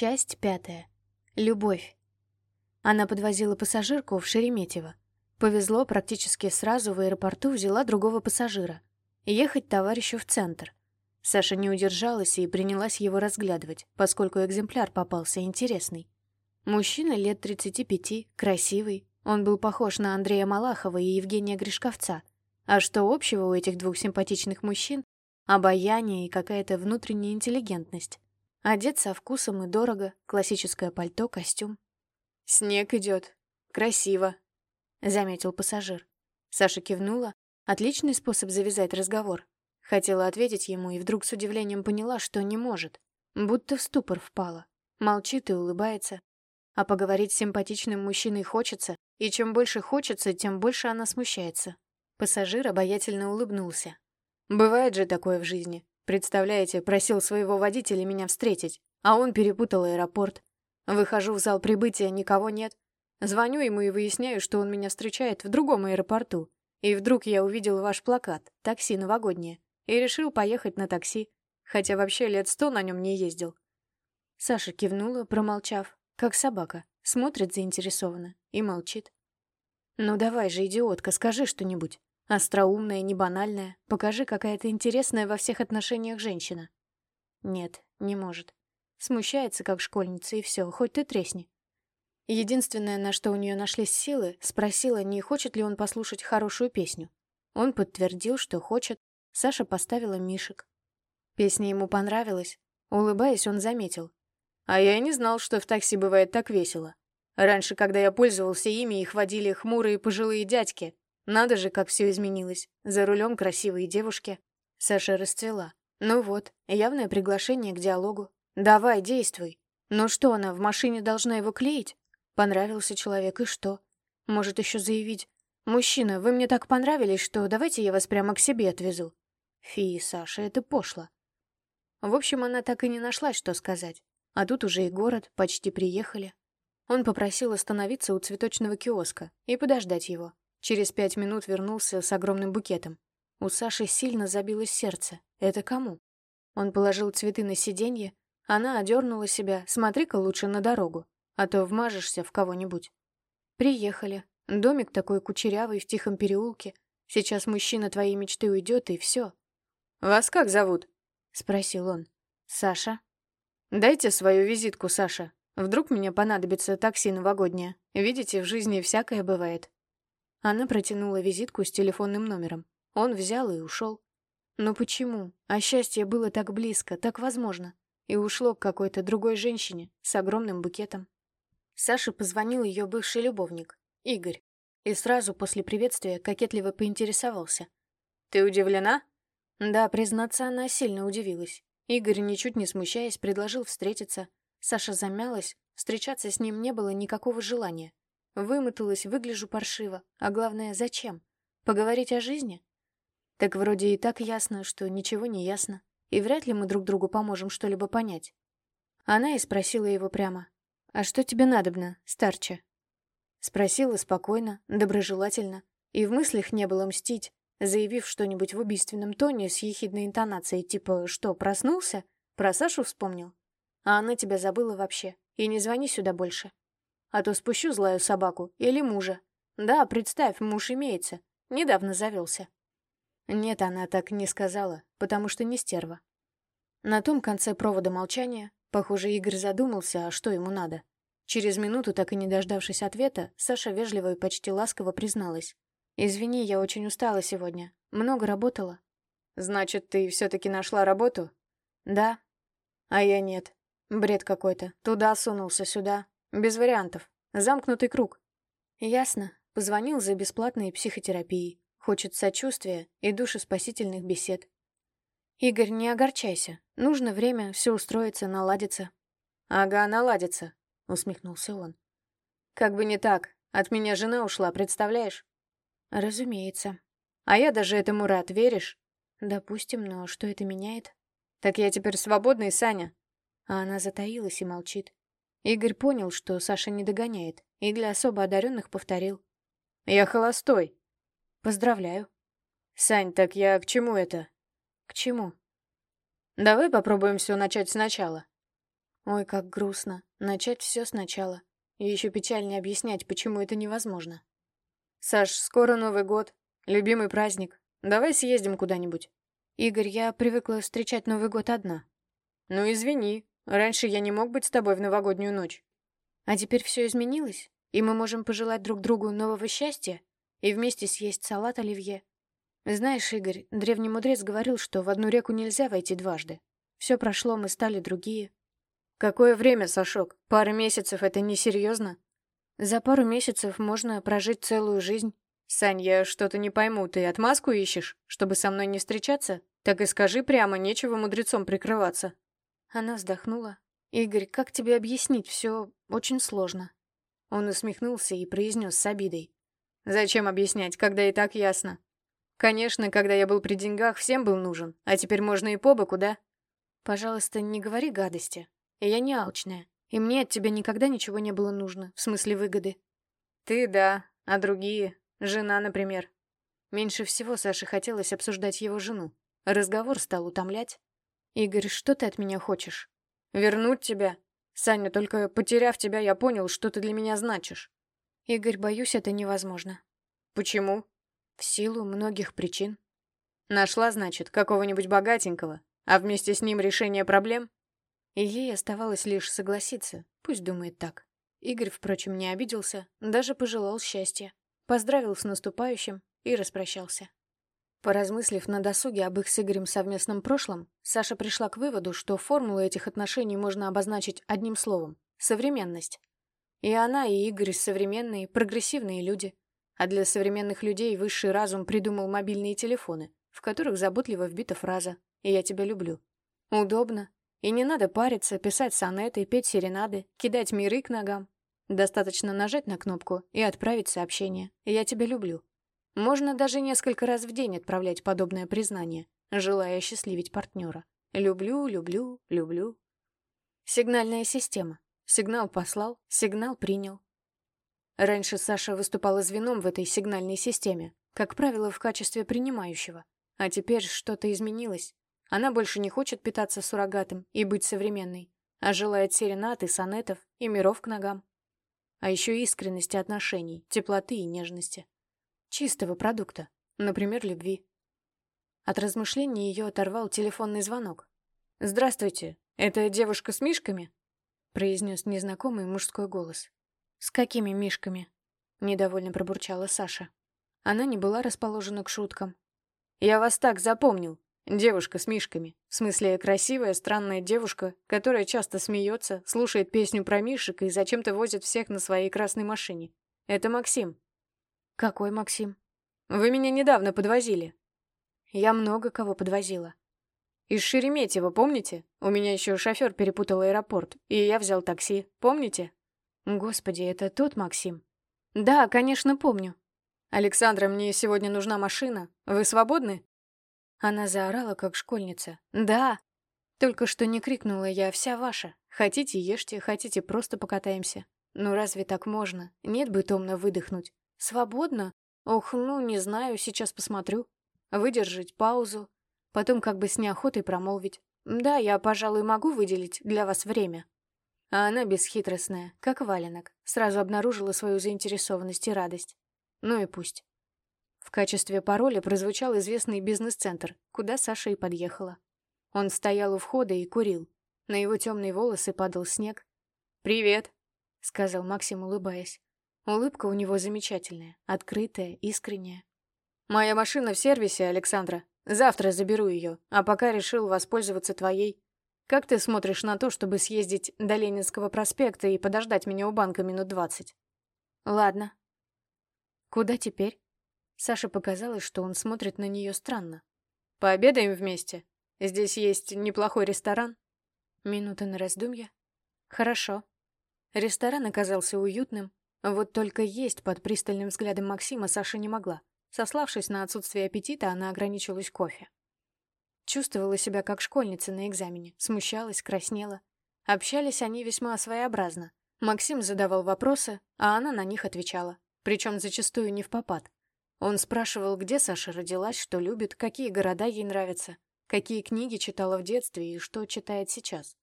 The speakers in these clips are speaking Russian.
Часть пятая. Любовь. Она подвозила пассажирку в Шереметьево. Повезло, практически сразу в аэропорту взяла другого пассажира. Ехать товарищу в центр. Саша не удержалась и принялась его разглядывать, поскольку экземпляр попался интересный. Мужчина лет 35, красивый. Он был похож на Андрея Малахова и Евгения Гришковца. А что общего у этих двух симпатичных мужчин? Обаяние и какая-то внутренняя интеллигентность. Одет со вкусом и дорого, классическое пальто, костюм. «Снег идет. Красиво», — заметил пассажир. Саша кивнула. Отличный способ завязать разговор. Хотела ответить ему и вдруг с удивлением поняла, что не может. Будто в ступор впала. Молчит и улыбается. А поговорить с симпатичным мужчиной хочется, и чем больше хочется, тем больше она смущается. Пассажир обаятельно улыбнулся. «Бывает же такое в жизни. Представляете, просил своего водителя меня встретить, а он перепутал аэропорт. Выхожу в зал прибытия, никого нет. Звоню ему и выясняю, что он меня встречает в другом аэропорту. И вдруг я увидел ваш плакат «Такси новогоднее» и решил поехать на такси, хотя вообще лет сто на нем не ездил. Саша кивнула, промолчав, как собака, смотрит заинтересованно и молчит. «Ну давай же, идиотка, скажи что-нибудь». Остроумная, не банальная, покажи, какая то интересная во всех отношениях женщина. Нет, не может. Смущается, как школьница, и все, хоть ты тресни. Единственное, на что у нее нашлись силы, спросила, не хочет ли он послушать хорошую песню. Он подтвердил, что хочет. Саша поставила Мишек. Песня ему понравилась. Улыбаясь, он заметил. А я не знал, что в такси бывает так весело. Раньше, когда я пользовался ими, их водили хмурые пожилые дядьки, надо же, как все изменилось. За рулем красивые девушки. Саша расцвела. Ну вот, явное приглашение к диалогу. Давай, действуй. Ну что она, в машине должна его клеить? Понравился человек, и что? Может еще заявить. «Мужчина, вы мне так понравились, что давайте я вас прямо к себе отвезу». Фи, Саша, это пошло. В общем, она так и не нашла, что сказать. А тут уже и город, почти приехали. Он попросил остановиться у цветочного киоска и подождать его. Через пять минут вернулся с огромным букетом. У Саши сильно забилось сердце. Это кому? Он положил цветы на сиденье. Она одернула себя. Смотри-ка лучше на дорогу, а то вмажешься в кого-нибудь. Приехали. Домик такой кучерявый в тихом переулке. Сейчас мужчина твоей мечты уйдет, и все. «Вас как зовут?» — спросил он. «Саша». «Дайте свою визитку, Саша. Вдруг мне понадобится такси новогоднее. Видите, в жизни всякое бывает». Она протянула визитку с телефонным номером. Он взял и ушел. Но почему? А счастье было так близко, так возможно. И ушло к какой-то другой женщине с огромным букетом. Саше позвонил ее бывший любовник, Игорь. И сразу после приветствия кокетливо поинтересовался. «Ты удивлена?» Да, признаться, она сильно удивилась. Игорь, ничуть не смущаясь, предложил встретиться. Саша замялась, встречаться с ним не было никакого желания. Вымоталась, выгляжу паршиво. А главное, зачем? Поговорить о жизни? Так вроде и так ясно, что ничего не ясно. И вряд ли мы друг другу поможем что-либо понять. Она и спросила его прямо. «А что тебе надобно, старче?» Спросила спокойно, доброжелательно. И в мыслях не было мстить, заявив что-нибудь в убийственном тоне с ехидной интонацией, типа «Что, проснулся? Про Сашу вспомнил? А она тебя забыла вообще. И не звони сюда больше. А то спущу злую собаку или мужа. Да, представь, муж имеется. Недавно завелся. Нет, она так не сказала, потому что не стерва. На том конце провода молчания, похоже, Игорь задумался, а что ему надо. Через минуту, так и не дождавшись ответа, Саша вежливо и почти ласково призналась. «Извини, я очень устала сегодня. Много работала». «Значит, ты все-таки нашла работу?» «Да». «А я нет. Бред какой-то. Туда сунулся, сюда. Без вариантов. Замкнутый круг. Ясно. Позвонил за бесплатной психотерапией. Хочет сочувствия и душеспасительных бесед. Игорь, не огорчайся. Нужно время, все устроится, наладится. Ага, наладится, усмехнулся он. Как бы не так. От меня жена ушла, представляешь? Разумеется. А я даже этому рад, веришь? Допустим, но что это меняет? Так я теперь свободный, Саня. А она затаилась и молчит. Игорь понял, что Саша не догоняет, и для особо одаренных повторил. «Я холостой». «Поздравляю». «Сань, так я к чему это?» «К чему?» «Давай попробуем все начать сначала». Ой, как грустно. Начать все сначала. И еще печальнее объяснять, почему это невозможно. «Саш, скоро Новый год. Любимый праздник. Давай съездим куда-нибудь». «Игорь, я привыкла встречать Новый год одна». «Ну, извини. Раньше я не мог быть с тобой в новогоднюю ночь». «А теперь все изменилось, и мы можем пожелать друг другу нового счастья и вместе съесть салат оливье. Знаешь, Игорь, древний мудрец говорил, что в одну реку нельзя войти дважды. Все прошло, мы стали другие. Какое время, Сашок? Пара месяцев — это несерьезно? За пару месяцев можно прожить целую жизнь. Сань, я что-то не пойму, ты отмазку ищешь, чтобы со мной не встречаться? Так и скажи прямо, нечего мудрецом прикрываться. Она вздохнула. «Игорь, как тебе объяснить? Все очень сложно». Он усмехнулся и произнес с обидой. «Зачем объяснять, когда и так ясно? Конечно, когда я был при деньгах, всем был нужен, а теперь можно и по боку, да?» «Пожалуйста, не говори гадости. Я не алчная, и мне от тебя никогда ничего не было нужно, в смысле выгоды». «Ты да, а другие? Жена, например». Меньше всего Саше хотелось обсуждать его жену. Разговор стал утомлять. «Игорь, что ты от меня хочешь?» «Вернуть тебя. Саня, только потеряв тебя, я понял, что ты для меня значишь». «Игорь, боюсь, это невозможно». «Почему?» «В силу многих причин». «Нашла, значит, какого-нибудь богатенького, а вместе с ним решение проблем?» И ей оставалось лишь согласиться, пусть думает так. Игорь, впрочем, не обиделся, даже пожелал счастья, поздравил с наступающим и распрощался. Поразмыслив на досуге об их с Игорем совместном прошлом, Саша пришла к выводу, что формулу этих отношений можно обозначить одним словом — современность. И она, и Игорь — современные, прогрессивные люди. А для современных людей высший разум придумал мобильные телефоны, в которых заботливо вбита фраза «Я тебя люблю». Удобно. И не надо париться, писать сонеты, петь серенады, кидать миры к ногам. Достаточно нажать на кнопку и отправить сообщение «Я тебя люблю». Можно даже несколько раз в день отправлять подобное признание, желая счастливить партнера. Люблю, люблю, люблю. Сигнальная система. Сигнал послал, сигнал принял. Раньше Саша выступала звеном в этой сигнальной системе, как правило, в качестве принимающего. А теперь что-то изменилось. Она больше не хочет питаться суррогатом и быть современной, а желает серенад и сонетов и миров к ногам. А еще искренности отношений, теплоты и нежности. Чистого продукта, например, любви. От размышлений ее оторвал телефонный звонок. «Здравствуйте, это девушка с мишками?» произнес незнакомый мужской голос. «С какими мишками?» недовольно пробурчала Саша. Она не была расположена к шуткам. «Я вас так запомнил. Девушка с мишками. В смысле, красивая, странная девушка, которая часто смеется, слушает песню про мишек и зачем-то возит всех на своей красной машине. Это Максим. «Какой Максим?» «Вы меня недавно подвозили». «Я много кого подвозила». «Из Шереметьево, помните? У меня еще шофер перепутал аэропорт, и я взял такси, помните?» «Господи, это тот Максим?» «Да, конечно, помню». «Александра, мне сегодня нужна машина. Вы свободны?» Она заорала, как школьница. «Да!» Только что не крикнула я «вся ваша». Хотите, ешьте, хотите, просто покатаемся. Ну разве так можно? Нет бы томно выдохнуть. Свободно? Ох, ну, не знаю, сейчас посмотрю. Выдержать паузу. Потом как бы с неохотой промолвить. Да, я, пожалуй, могу выделить для вас время. А она бесхитростная, как валенок, сразу обнаружила свою заинтересованность и радость. Ну и пусть. В качестве пароля прозвучал известный бизнес-центр, куда Саша и подъехала. Он стоял у входа и курил. На его темные волосы падал снег. «Привет», — сказал Максим, улыбаясь. Улыбка у него замечательная, открытая, искренняя. «Моя машина в сервисе, Александра. Завтра заберу ее, а пока решил воспользоваться твоей. Как ты смотришь на то, чтобы съездить до Ленинского проспекта и подождать меня у банка минут двадцать?» «Ладно». «Куда теперь?» Саше показалось, что он смотрит на нее странно. «Пообедаем вместе. Здесь есть неплохой ресторан». Минута на раздумье. «Хорошо». Ресторан оказался уютным, вот только есть под пристальным взглядом Максима Саша не могла. Сославшись на отсутствие аппетита, она ограничилась кофе. Чувствовала себя как школьница на экзамене, смущалась, краснела. Общались они весьма своеобразно. Максим задавал вопросы, а она на них отвечала, причем зачастую не в попад. Он спрашивал, где Саша родилась, что любит, какие города ей нравятся, какие книги читала в детстве и что читает сейчас.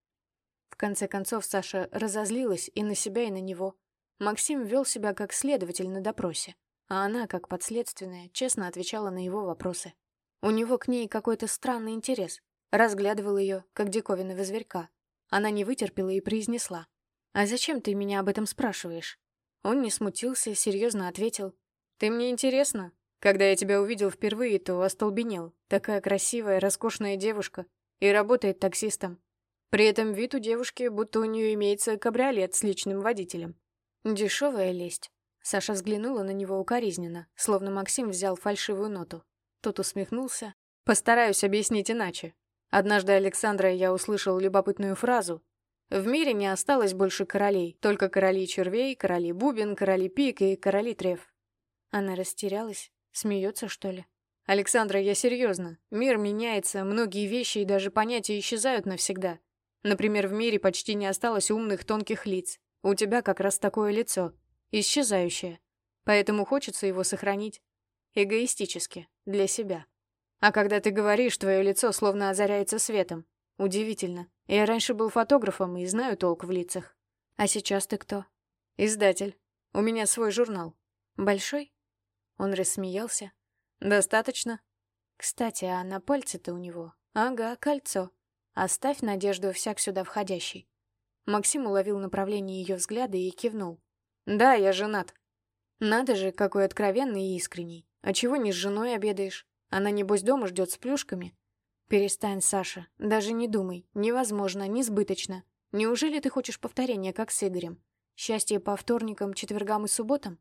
В конце концов, Саша разозлилась и на себя, и на него. Максим вел себя как следователь на допросе, а она, как подследственная, честно отвечала на его вопросы. У него к ней какой-то странный интерес. Разглядывал ее, как диковинного зверька. Она не вытерпела и произнесла. «А зачем ты меня об этом спрашиваешь?» Он не смутился, серьезно ответил. «Ты мне интересна? Когда я тебя увидел впервые, то остолбенел. Такая красивая, роскошная девушка. И работает таксистом. При этом вид у девушки, будто у нее имеется кабриолет с личным водителем. Дешевая лесть. Саша взглянула на него укоризненно, словно Максим взял фальшивую ноту. Тот усмехнулся. «Постараюсь объяснить иначе. Однажды Александра я услышал любопытную фразу. В мире не осталось больше королей, только короли червей, короли бубен, короли пик и короли трев». Она растерялась. Смеется, что ли? «Александра, я серьезно. Мир меняется, многие вещи и даже понятия исчезают навсегда. Например, в мире почти не осталось умных тонких лиц. У тебя как раз такое лицо. Исчезающее. Поэтому хочется его сохранить. Эгоистически. Для себя. А когда ты говоришь, твое лицо словно озаряется светом. Удивительно. Я раньше был фотографом и знаю толк в лицах. А сейчас ты кто? Издатель. У меня свой журнал. Большой? Он рассмеялся. Достаточно. Кстати, а на пальце-то у него? Ага, кольцо. Оставь надежду всяк сюда входящий. Максим уловил направление ее взгляда и кивнул. «Да, я женат». «Надо же, какой откровенный и искренний. А чего не с женой обедаешь? Она, небось, дома ждет с плюшками?» «Перестань, Саша. Даже не думай. Невозможно, несбыточно. Неужели ты хочешь повторения, как с Игорем? Счастье по вторникам, четвергам и субботам?»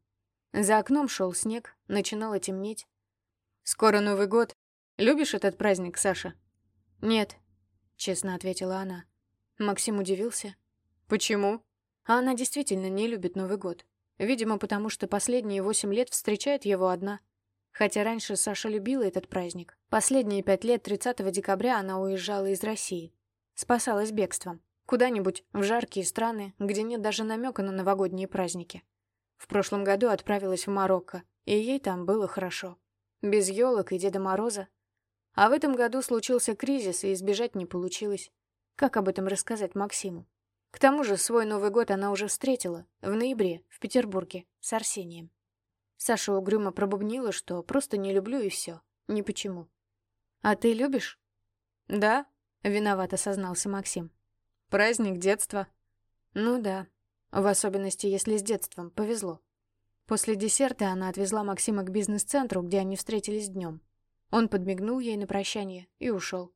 За окном шел снег, начинало темнеть. «Скоро Новый год. Любишь этот праздник, Саша?» «Нет», — честно ответила она. Максим удивился. Почему? А она действительно не любит Новый год. Видимо, потому что последние восемь лет встречает его одна. Хотя раньше Саша любила этот праздник. Последние пять лет 30 декабря она уезжала из России. Спасалась бегством. Куда-нибудь в жаркие страны, где нет даже намека на новогодние праздники. В прошлом году отправилась в Марокко, и ей там было хорошо. Без елок и Деда Мороза. А в этом году случился кризис, и избежать не получилось. Как об этом рассказать Максиму? К тому же свой Новый год она уже встретила, в ноябре, в Петербурге, с Арсением. Саша угрюмо пробубнила, что просто не люблю и все. Ни почему. «А ты любишь?» «Да», — виновато сознался Максим. «Праздник детства». «Ну да. В особенности, если с детством повезло». После десерта она отвезла Максима к бизнес-центру, где они встретились днем. Он подмигнул ей на прощание и ушел.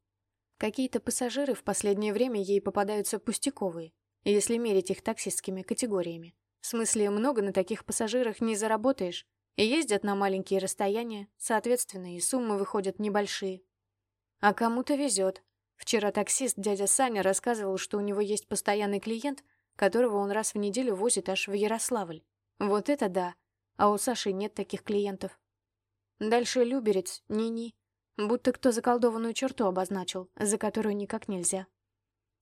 Какие-то пассажиры в последнее время ей попадаются пустяковые, если мерить их таксистскими категориями. В смысле, много на таких пассажирах не заработаешь, и ездят на маленькие расстояния, соответственно, и суммы выходят небольшие. А кому-то везет. Вчера таксист дядя Саня рассказывал, что у него есть постоянный клиент, которого он раз в неделю возит аж в Ярославль. Вот это да. А у Саши нет таких клиентов. Дальше Люберец, Ни-Ни. Будто кто заколдованную черту обозначил, за которую никак нельзя.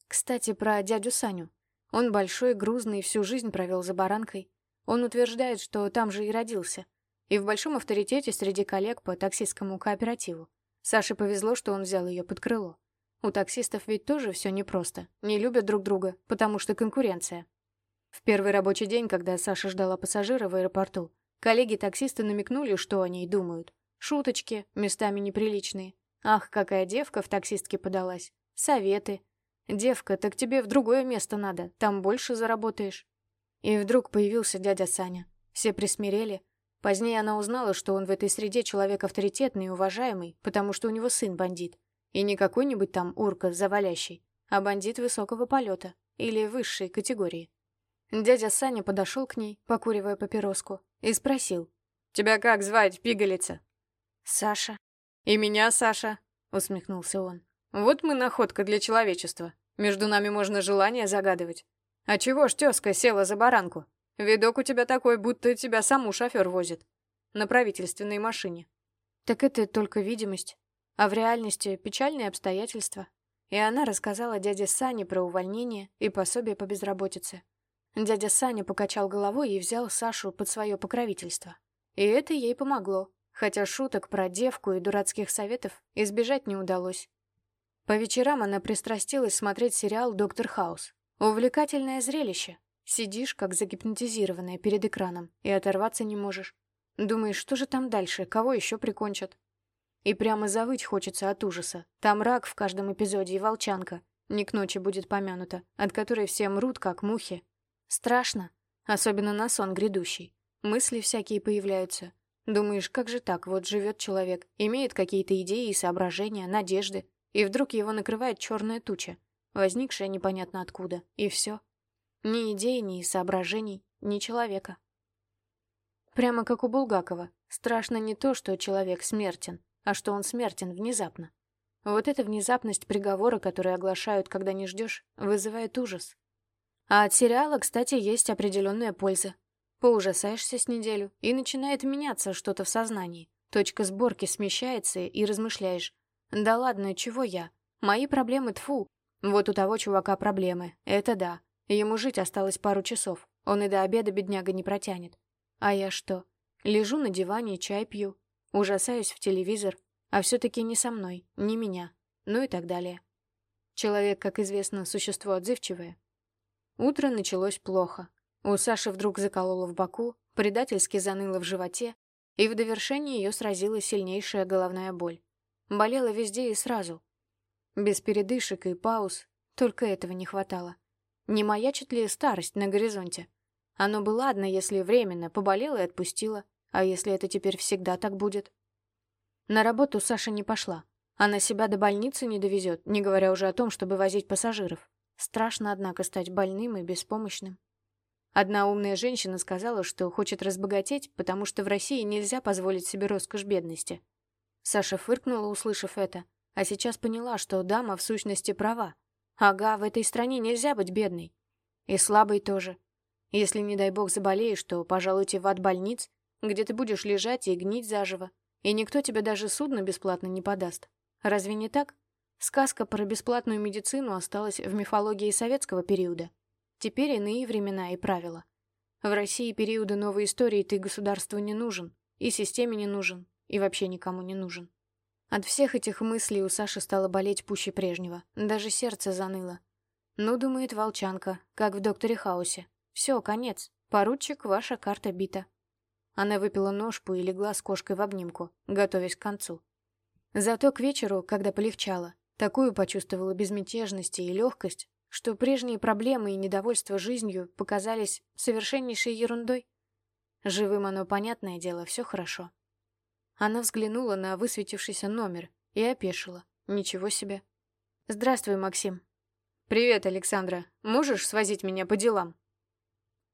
Кстати, про дядю Саню. Он большой, грузный, всю жизнь провел за баранкой. Он утверждает, что там же и родился. И в большом авторитете среди коллег по таксистскому кооперативу. Саше повезло, что он взял ее под крыло. У таксистов ведь тоже все непросто. Не любят друг друга, потому что конкуренция. В первый рабочий день, когда Саша ждала пассажира в аэропорту, коллеги-таксисты намекнули, что о ней думают. Шуточки, местами неприличные. Ах, какая девка в таксистке подалась. Советы. «Девка, так тебе в другое место надо, там больше заработаешь». И вдруг появился дядя Саня. Все присмирели. Позднее она узнала, что он в этой среде человек авторитетный и уважаемый, потому что у него сын бандит. И не какой-нибудь там урка завалящий, а бандит высокого полета или высшей категории. Дядя Саня подошел к ней, покуривая папироску, и спросил. «Тебя как звать, пигалица?» «Саша». «И меня Саша», — усмехнулся он. Вот мы находка для человечества. Между нами можно желание загадывать. А чего ж тезка села за баранку? Видок у тебя такой, будто тебя саму шофер возит. На правительственной машине. Так это только видимость. А в реальности печальные обстоятельства. И она рассказала дяде Сане про увольнение и пособие по безработице. Дядя Саня покачал головой и взял Сашу под свое покровительство. И это ей помогло, хотя шуток про девку и дурацких советов избежать не удалось. По вечерам она пристрастилась смотреть сериал «Доктор Хаус». Увлекательное зрелище. Сидишь, как загипнотизированная перед экраном, и оторваться не можешь. Думаешь, что же там дальше, кого еще прикончат? И прямо завыть хочется от ужаса. Там рак в каждом эпизоде и волчанка. Не к ночи будет помянута, от которой все мрут, как мухи. Страшно, особенно на сон грядущий. Мысли всякие появляются. Думаешь, как же так, вот живет человек, имеет какие-то идеи и соображения, надежды, и вдруг его накрывает черная туча, возникшая непонятно откуда, и все. Ни идей, ни соображений, ни человека. Прямо как у Булгакова. Страшно не то, что человек смертен, а что он смертен внезапно. Вот эта внезапность приговора, который оглашают, когда не ждешь, вызывает ужас. А от сериала, кстати, есть определенная польза. Поужасаешься с неделю, и начинает меняться что-то в сознании. Точка сборки смещается, и размышляешь. Да ладно, чего я? Мои проблемы тфу. Вот у того чувака проблемы. Это да. Ему жить осталось пару часов. Он и до обеда бедняга не протянет. А я что? Лежу на диване, чай пью. Ужасаюсь в телевизор. А все-таки не со мной, не меня. Ну и так далее. Человек, как известно, существо отзывчивое. Утро началось плохо. У Саши вдруг закололо в боку, предательски заныло в животе, и в довершении ее сразила сильнейшая головная боль. Болела везде и сразу. Без передышек и пауз, только этого не хватало. Не маячит ли старость на горизонте? Оно бы ладно, если временно поболело и отпустило, а если это теперь всегда так будет? На работу Саша не пошла. Она себя до больницы не довезет, не говоря уже о том, чтобы возить пассажиров. Страшно, однако, стать больным и беспомощным. Одна умная женщина сказала, что хочет разбогатеть, потому что в России нельзя позволить себе роскошь бедности. Саша фыркнула, услышав это, а сейчас поняла, что дама в сущности права. Ага, в этой стране нельзя быть бедной. И слабой тоже. Если, не дай бог, заболеешь, то пожалуйте в ад больниц, где ты будешь лежать и гнить заживо, и никто тебе даже судно бесплатно не подаст. Разве не так? Сказка про бесплатную медицину осталась в мифологии советского периода. Теперь иные времена и правила. В России периода новой истории ты государству не нужен, и системе не нужен, и вообще никому не нужен. От всех этих мыслей у Саши стало болеть пуще прежнего, даже сердце заныло. Ну, думает волчанка, как в «Докторе Хаусе». Все, конец. Поручик, ваша карта бита. Она выпила ножку и легла с кошкой в обнимку, готовясь к концу. Зато к вечеру, когда полегчало, такую почувствовала безмятежность и легкость, что прежние проблемы и недовольство жизнью показались совершеннейшей ерундой. Живым оно, понятное дело, все хорошо. Она взглянула на высветившийся номер и опешила. Ничего себе. «Здравствуй, Максим». «Привет, Александра. Можешь свозить меня по делам?»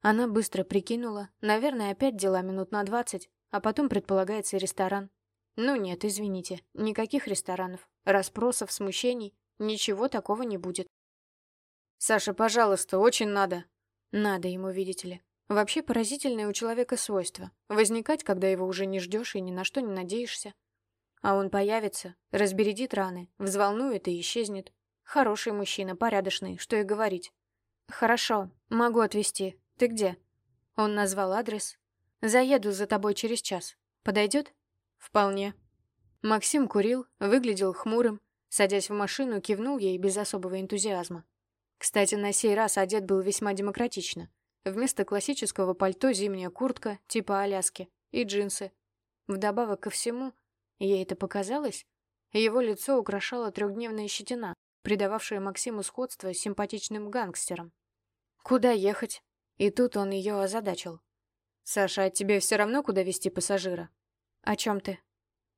Она быстро прикинула. Наверное, опять дела минут на двадцать, а потом предполагается ресторан. Ну нет, извините, никаких ресторанов. Расспросов, смущений. Ничего такого не будет. «Саша, пожалуйста, очень надо». Надо ему, видите ли. Вообще поразительное у человека свойство. Возникать, когда его уже не ждешь и ни на что не надеешься. А он появится, разбередит раны, взволнует и исчезнет. Хороший мужчина, порядочный, что и говорить. «Хорошо, могу отвезти. Ты где?» Он назвал адрес. «Заеду за тобой через час. Подойдет?» «Вполне». Максим курил, выглядел хмурым, садясь в машину, кивнул ей без особого энтузиазма. Кстати, на сей раз одет был весьма демократично. Вместо классического пальто зимняя куртка, типа Аляски, и джинсы. Вдобавок ко всему, ей это показалось, его лицо украшала трехдневная щетина, придававшая Максиму сходство с симпатичным гангстером. «Куда ехать?» И тут он ее озадачил. «Саша, а тебе все равно, куда везти пассажира?» «О чем ты?»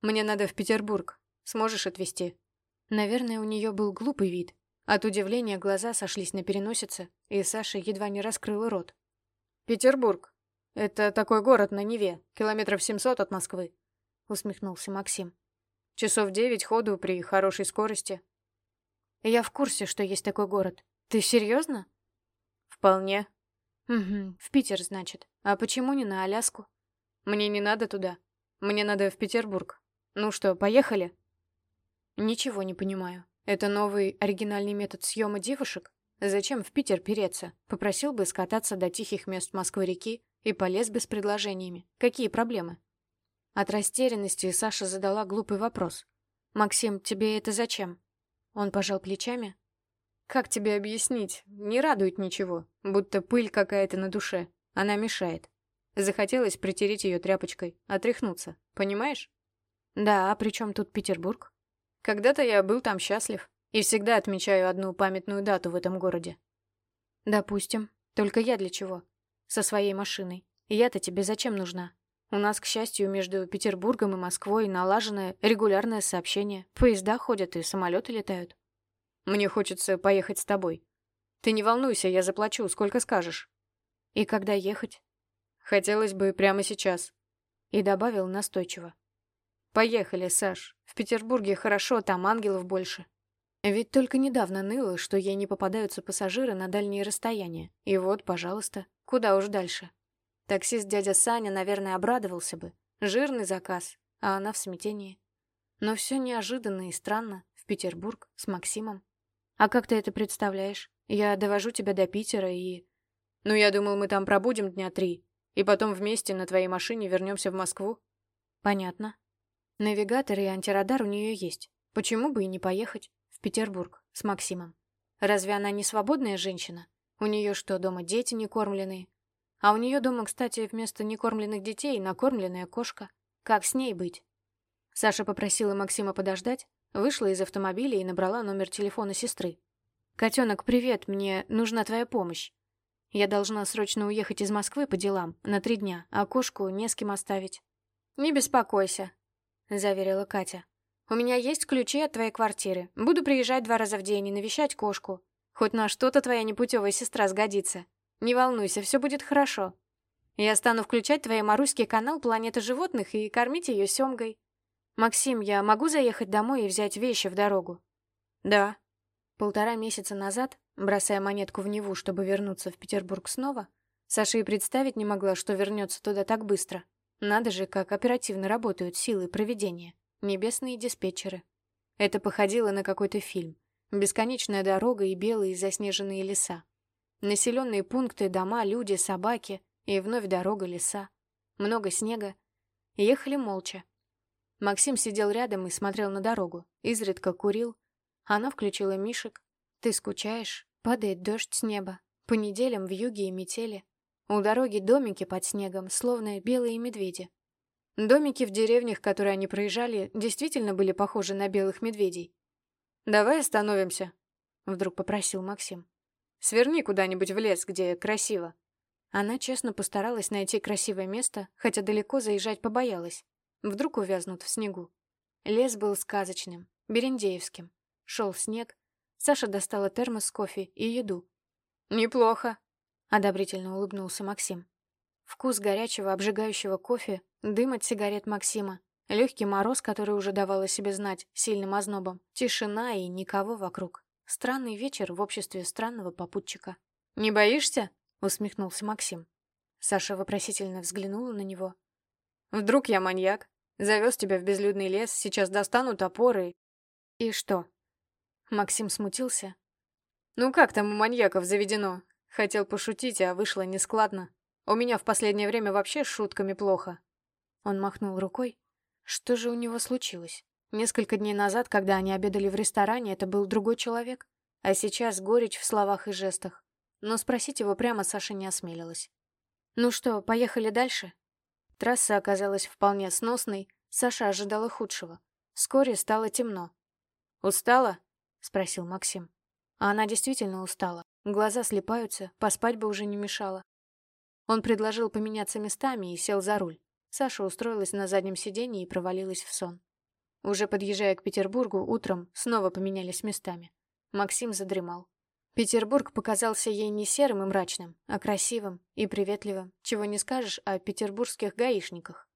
«Мне надо в Петербург. Сможешь отвезти?» Наверное, у нее был глупый вид, от удивления глаза сошлись на переносице, и Саша едва не раскрыл рот. «Петербург. Это такой город на Неве, километров семьсот от Москвы», — усмехнулся Максим. «Часов девять ходу при хорошей скорости». «Я в курсе, что есть такой город. Ты серьезно?» «Вполне». «Угу, в Питер, значит. А почему не на Аляску?» «Мне не надо туда. Мне надо в Петербург. Ну что, поехали?» «Ничего не понимаю. Это новый оригинальный метод съема девушек? Зачем в Питер переться? Попросил бы скататься до тихих мест Москвы-реки и полез бы с предложениями. Какие проблемы? От растерянности Саша задала глупый вопрос. «Максим, тебе это зачем?» Он пожал плечами. Как тебе объяснить? Не радует ничего, будто пыль какая-то на душе. Она мешает. Захотелось притереть ее тряпочкой, отряхнуться, понимаешь? Да, а при чем тут Петербург? Когда-то я был там счастлив и всегда отмечаю одну памятную дату в этом городе. Допустим. Только я для чего? Со своей машиной. Я-то тебе зачем нужна? У нас, к счастью, между Петербургом и Москвой налаженное регулярное сообщение. Поезда ходят и самолеты летают. Мне хочется поехать с тобой. Ты не волнуйся, я заплачу, сколько скажешь. И когда ехать? Хотелось бы прямо сейчас. И добавил настойчиво. Поехали, Саш. В Петербурге хорошо, там ангелов больше. Ведь только недавно ныло, что ей не попадаются пассажиры на дальние расстояния. И вот, пожалуйста, куда уж дальше. Таксист дядя Саня, наверное, обрадовался бы. Жирный заказ, а она в смятении. Но все неожиданно и странно. В Петербург с Максимом. А как ты это представляешь? Я довожу тебя до Питера и... Ну, я думал, мы там пробудем дня три. И потом вместе на твоей машине вернемся в Москву. Понятно. Навигатор и антирадар у нее есть. Почему бы и не поехать в Петербург с Максимом? Разве она не свободная женщина? У нее что, дома дети не кормленные? А у нее дома, кстати, вместо некормленных детей накормленная кошка. Как с ней быть? Саша попросила Максима подождать, вышла из автомобиля и набрала номер телефона сестры. «Котенок, привет, мне нужна твоя помощь. Я должна срочно уехать из Москвы по делам на три дня, а кошку не с кем оставить». «Не беспокойся», — заверила Катя. «У меня есть ключи от твоей квартиры. Буду приезжать два раза в день и навещать кошку. Хоть на что-то твоя непутевая сестра сгодится. Не волнуйся, все будет хорошо. Я стану включать твоей Маруське канал «Планета животных» и кормить ее семгой. Максим, я могу заехать домой и взять вещи в дорогу? Да. Полтора месяца назад, бросая монетку в Неву, чтобы вернуться в Петербург снова, Саша и представить не могла, что вернется туда так быстро. Надо же, как оперативно работают силы проведения. Небесные диспетчеры. Это походило на какой-то фильм. Бесконечная дорога и белые заснеженные леса. Населенные пункты, дома, люди, собаки. И вновь дорога, леса. Много снега. Ехали молча. Максим сидел рядом и смотрел на дорогу. Изредка курил. Она включила Мишек. «Ты скучаешь? Падает дождь с неба. По неделям в юге и метели. У дороги домики под снегом, словно белые медведи. Домики в деревнях, которые они проезжали, действительно были похожи на белых медведей. «Давай остановимся», — вдруг попросил Максим. Сверни куда-нибудь в лес, где красиво». Она честно постаралась найти красивое место, хотя далеко заезжать побоялась. Вдруг увязнут в снегу. Лес был сказочным, берендеевским. Шел снег. Саша достала термос с кофе и еду. «Неплохо», — одобрительно улыбнулся Максим. Вкус горячего, обжигающего кофе, дым от сигарет Максима, легкий мороз, который уже давал о себе знать сильным ознобом, тишина и никого вокруг. Странный вечер в обществе странного попутчика. «Не боишься?» — усмехнулся Максим. Саша вопросительно взглянула на него. «Вдруг я маньяк? Завез тебя в безлюдный лес, сейчас достану топоры. «И что?» Максим смутился. «Ну как там у маньяков заведено? Хотел пошутить, а вышло нескладно. У меня в последнее время вообще с шутками плохо». Он махнул рукой. Что же у него случилось? Несколько дней назад, когда они обедали в ресторане, это был другой человек, а сейчас горечь в словах и жестах. Но спросить его прямо Саша не осмелилась. «Ну что, поехали дальше?» Трасса оказалась вполне сносной, Саша ожидала худшего. Вскоре стало темно. «Устала?» — спросил Максим. А она действительно устала. Глаза слепаются, поспать бы уже не мешало. Он предложил поменяться местами и сел за руль. Саша устроилась на заднем сиденье и провалилась в сон. Уже подъезжая к Петербургу, утром снова поменялись местами. Максим задремал. Петербург показался ей не серым и мрачным, а красивым и приветливым, чего не скажешь о петербургских гаишниках.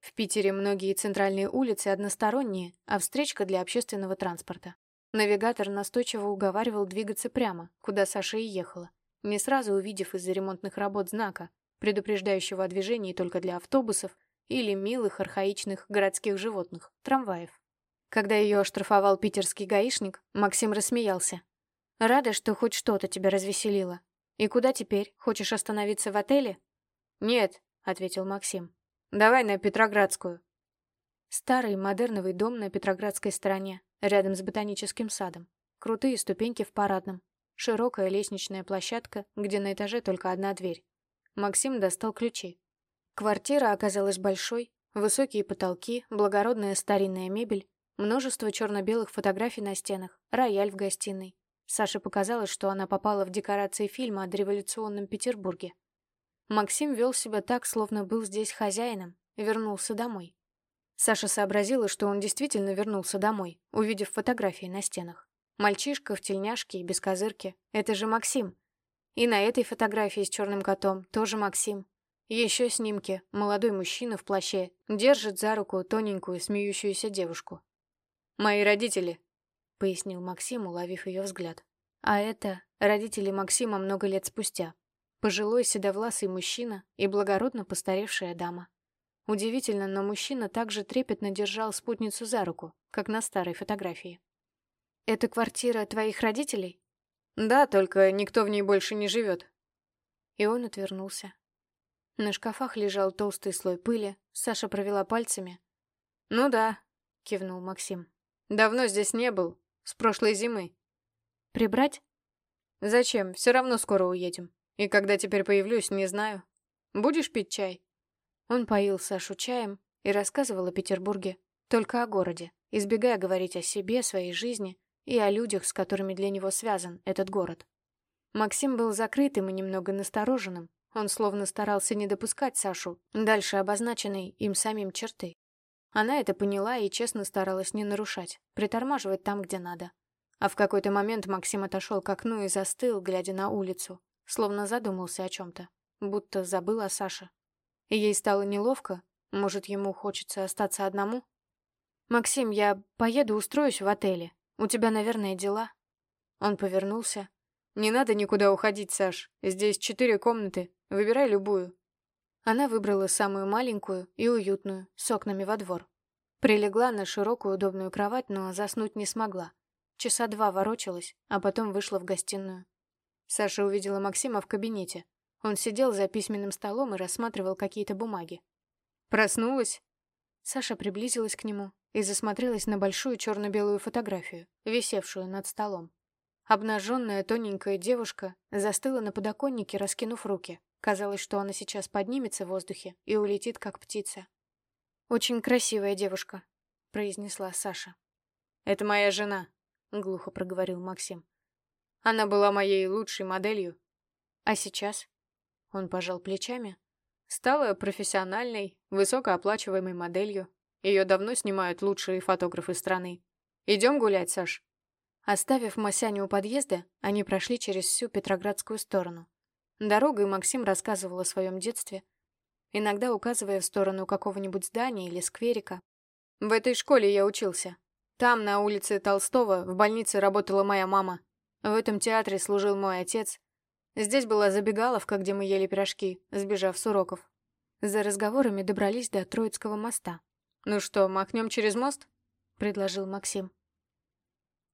В Питере многие центральные улицы односторонние, а встречка для общественного транспорта. Навигатор настойчиво уговаривал двигаться прямо, куда Саша и ехала, не сразу увидев из-за ремонтных работ знака, предупреждающего о движении только для автобусов или милых архаичных городских животных, трамваев. Когда ее оштрафовал питерский гаишник, Максим рассмеялся. «Рада, что хоть что-то тебя развеселило. И куда теперь? Хочешь остановиться в отеле?» «Нет», — ответил Максим. «Давай на Петроградскую». Старый модерновый дом на Петроградской стороне, рядом с ботаническим садом. Крутые ступеньки в парадном. Широкая лестничная площадка, где на этаже только одна дверь. Максим достал ключи. Квартира оказалась большой, высокие потолки, благородная старинная мебель, множество черно-белых фотографий на стенах, рояль в гостиной. Саше показалось, что она попала в декорации фильма о дореволюционном Петербурге. Максим вел себя так, словно был здесь хозяином, вернулся домой. Саша сообразила, что он действительно вернулся домой, увидев фотографии на стенах. Мальчишка в тельняшке и без козырки. Это же Максим. И на этой фотографии с черным котом тоже Максим. Еще снимки. Молодой мужчина в плаще держит за руку тоненькую смеющуюся девушку. «Мои родители», — пояснил Максим, уловив ее взгляд. А это родители Максима много лет спустя. Пожилой седовласый мужчина и благородно постаревшая дама. Удивительно, но мужчина также трепетно держал спутницу за руку, как на старой фотографии. «Это квартира твоих родителей?» «Да, только никто в ней больше не живет». И он отвернулся. На шкафах лежал толстый слой пыли, Саша провела пальцами. «Ну да», — кивнул Максим. «Давно здесь не был, с прошлой зимы». «Прибрать?» «Зачем? Все равно скоро уедем. И когда теперь появлюсь, не знаю. Будешь пить чай?» Он поил Сашу чаем и рассказывал о Петербурге, только о городе, избегая говорить о себе, своей жизни и о людях, с которыми для него связан этот город. Максим был закрытым и немного настороженным, он словно старался не допускать Сашу дальше обозначенной им самим черты. Она это поняла и честно старалась не нарушать, притормаживать там, где надо. А в какой-то момент Максим отошел к окну и застыл, глядя на улицу, словно задумался о чем-то, будто забыл о Саше. Ей стало неловко, может, ему хочется остаться одному? «Максим, я поеду устроюсь в отеле. У тебя, наверное, дела?» Он повернулся. «Не надо никуда уходить, Саш. Здесь четыре комнаты. Выбирай любую». Она выбрала самую маленькую и уютную, с окнами во двор. Прилегла на широкую удобную кровать, но заснуть не смогла. Часа два ворочалась, а потом вышла в гостиную. Саша увидела Максима в кабинете. Он сидел за письменным столом и рассматривал какие-то бумаги. «Проснулась?» Саша приблизилась к нему и засмотрелась на большую черно-белую фотографию, висевшую над столом. Обнаженная тоненькая девушка застыла на подоконнике, раскинув руки. Казалось, что она сейчас поднимется в воздухе и улетит, как птица. «Очень красивая девушка», — произнесла Саша. «Это моя жена», — глухо проговорил Максим. «Она была моей лучшей моделью». «А сейчас?» Он пожал плечами. Стала профессиональной, высокооплачиваемой моделью. Ее давно снимают лучшие фотографы страны. Идем гулять, Саш. Оставив Масяню у подъезда, они прошли через всю Петроградскую сторону. Дорогой Максим рассказывал о своем детстве, иногда указывая в сторону какого-нибудь здания или скверика. «В этой школе я учился. Там, на улице Толстого, в больнице работала моя мама. В этом театре служил мой отец, Здесь была забегаловка, где мы ели пирожки, сбежав с уроков. За разговорами добрались до Троицкого моста. «Ну что, махнем через мост?» — предложил Максим.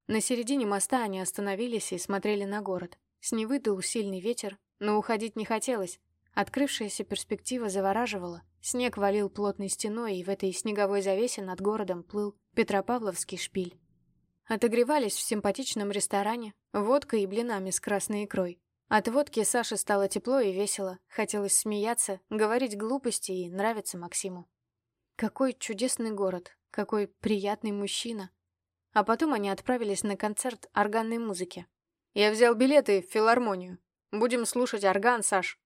На середине моста они остановились и смотрели на город. С Невы дул сильный ветер, но уходить не хотелось. Открывшаяся перспектива завораживала. Снег валил плотной стеной, и в этой снеговой завесе над городом плыл Петропавловский шпиль. Отогревались в симпатичном ресторане водкой и блинами с красной икрой. От водки Саше стало тепло и весело. Хотелось смеяться, говорить глупости и нравиться Максиму. Какой чудесный город, какой приятный мужчина. А потом они отправились на концерт органной музыки. «Я взял билеты в филармонию. Будем слушать орган, Саш».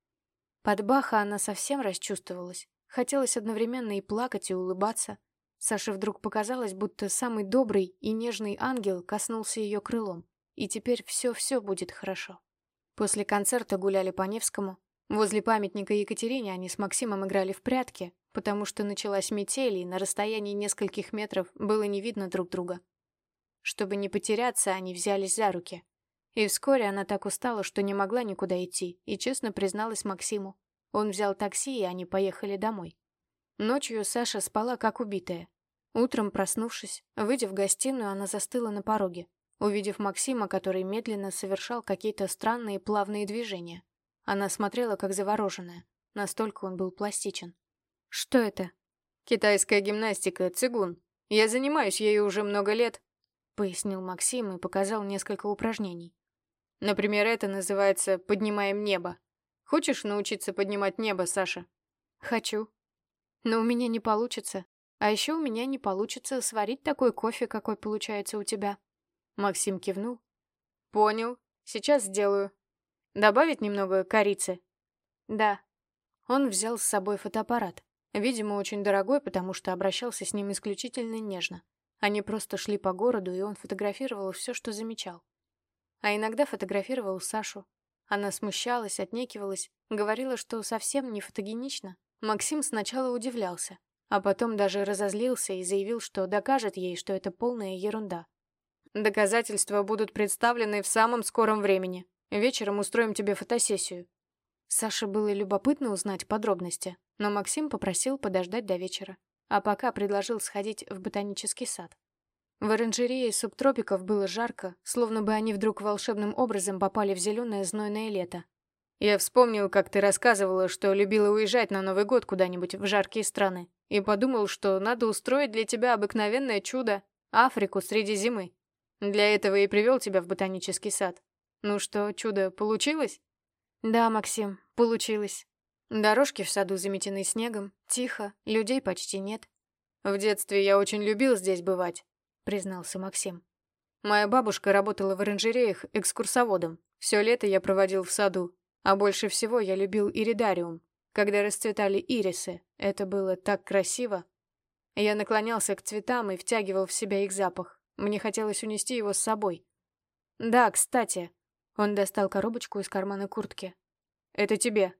Под Баха она совсем расчувствовалась. Хотелось одновременно и плакать, и улыбаться. Саше вдруг показалось, будто самый добрый и нежный ангел коснулся ее крылом. И теперь все-все будет хорошо. После концерта гуляли по Невскому. Возле памятника Екатерине они с Максимом играли в прятки, потому что началась метель, и на расстоянии нескольких метров было не видно друг друга. Чтобы не потеряться, они взялись за руки. И вскоре она так устала, что не могла никуда идти, и честно призналась Максиму. Он взял такси, и они поехали домой. Ночью Саша спала как убитая. Утром, проснувшись, выйдя в гостиную, она застыла на пороге увидев Максима, который медленно совершал какие-то странные плавные движения. Она смотрела, как завороженная. Настолько он был пластичен. «Что это?» «Китайская гимнастика, цигун. Я занимаюсь ею уже много лет», — пояснил Максим и показал несколько упражнений. Например, это называется «поднимаем небо». Хочешь научиться поднимать небо, Саша? Хочу. Но у меня не получится. А еще у меня не получится сварить такой кофе, какой получается у тебя. Максим кивнул. Понял. Сейчас сделаю. Добавить немного корицы? Да. Он взял с собой фотоаппарат. Видимо, очень дорогой, потому что обращался с ним исключительно нежно. Они просто шли по городу, и он фотографировал все, что замечал. А иногда фотографировал Сашу. Она смущалась, отнекивалась, говорила, что совсем не фотогенично. Максим сначала удивлялся, а потом даже разозлился и заявил, что докажет ей, что это полная ерунда. Доказательства будут представлены в самом скором времени. Вечером устроим тебе фотосессию. Саше было любопытно узнать подробности, но Максим попросил подождать до вечера, а пока предложил сходить в ботанический сад. В оранжерее субтропиков было жарко, словно бы они вдруг волшебным образом попали в зеленое знойное лето. Я вспомнил, как ты рассказывала, что любила уезжать на Новый год куда-нибудь в жаркие страны, и подумал, что надо устроить для тебя обыкновенное чудо — Африку среди зимы. Для этого и привел тебя в ботанический сад. Ну что, чудо получилось? Да, Максим, получилось. Дорожки в саду заметены снегом, тихо, людей почти нет. В детстве я очень любил здесь бывать, признался Максим. Моя бабушка работала в оранжереях экскурсоводом. Все лето я проводил в саду, а больше всего я любил иридариум, когда расцветали ирисы. Это было так красиво. Я наклонялся к цветам и втягивал в себя их запах. Мне хотелось унести его с собой. «Да, кстати». Он достал коробочку из кармана куртки. «Это тебе».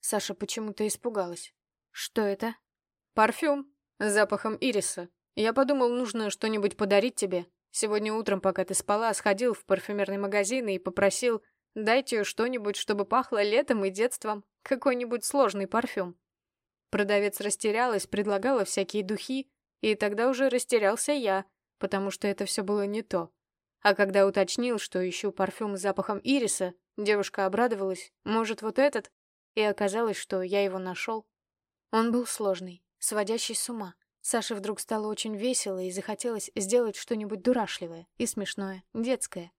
Саша почему-то испугалась. «Что это?» «Парфюм. С запахом ириса. Я подумал, нужно что-нибудь подарить тебе. Сегодня утром, пока ты спала, сходил в парфюмерный магазин и попросил, дайте что-нибудь, чтобы пахло летом и детством. Какой-нибудь сложный парфюм». Продавец растерялась, предлагала всякие духи, и тогда уже растерялся я, потому что это все было не то. А когда уточнил, что ищу парфюм с запахом ириса, девушка обрадовалась, может, вот этот? И оказалось, что я его нашел. Он был сложный, сводящий с ума. Саше вдруг стало очень весело и захотелось сделать что-нибудь дурашливое и смешное, детское.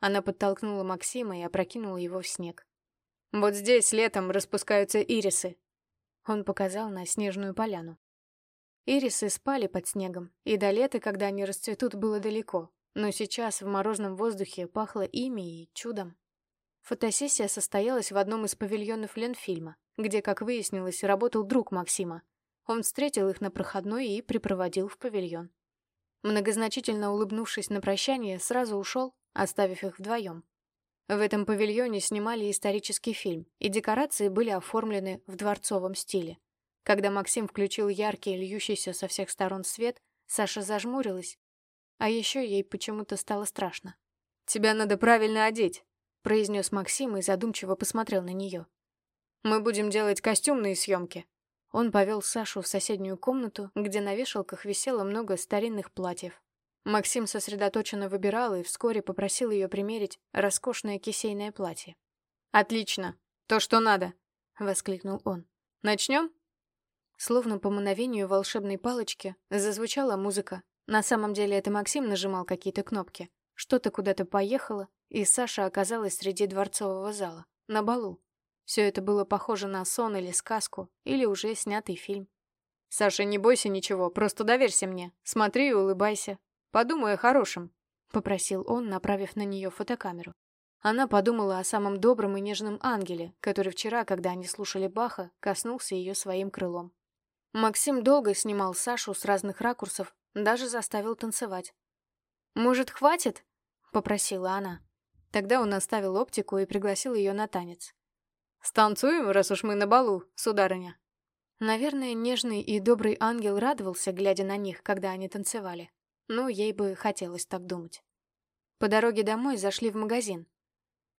Она подтолкнула Максима и опрокинула его в снег. «Вот здесь летом распускаются ирисы». Он показал на снежную поляну. Ирисы спали под снегом, и до лета, когда они расцветут, было далеко. Но сейчас в морозном воздухе пахло ими и чудом. Фотосессия состоялась в одном из павильонов Ленфильма, где, как выяснилось, работал друг Максима. Он встретил их на проходной и припроводил в павильон. Многозначительно улыбнувшись на прощание, сразу ушел, оставив их вдвоем. В этом павильоне снимали исторический фильм, и декорации были оформлены в дворцовом стиле. Когда Максим включил яркий, льющийся со всех сторон свет, Саша зажмурилась. А еще ей почему-то стало страшно. «Тебя надо правильно одеть», — произнес Максим и задумчиво посмотрел на нее. «Мы будем делать костюмные съемки». Он повел Сашу в соседнюю комнату, где на вешалках висело много старинных платьев. Максим сосредоточенно выбирал и вскоре попросил ее примерить роскошное кисейное платье. «Отлично! То, что надо!» — воскликнул он. «Начнем?» Словно по мановению волшебной палочки зазвучала музыка. На самом деле это Максим нажимал какие-то кнопки. Что-то куда-то поехало, и Саша оказалась среди дворцового зала, на балу. Все это было похоже на сон или сказку, или уже снятый фильм. «Саша, не бойся ничего, просто доверься мне. Смотри и улыбайся. Подумай о хорошем», — попросил он, направив на нее фотокамеру. Она подумала о самом добром и нежном ангеле, который вчера, когда они слушали Баха, коснулся ее своим крылом. Максим долго снимал Сашу с разных ракурсов, даже заставил танцевать. «Может, хватит?» — попросила она. Тогда он оставил оптику и пригласил ее на танец. «Станцуем, раз уж мы на балу, сударыня». Наверное, нежный и добрый ангел радовался, глядя на них, когда они танцевали. Ну, ей бы хотелось так думать. По дороге домой зашли в магазин.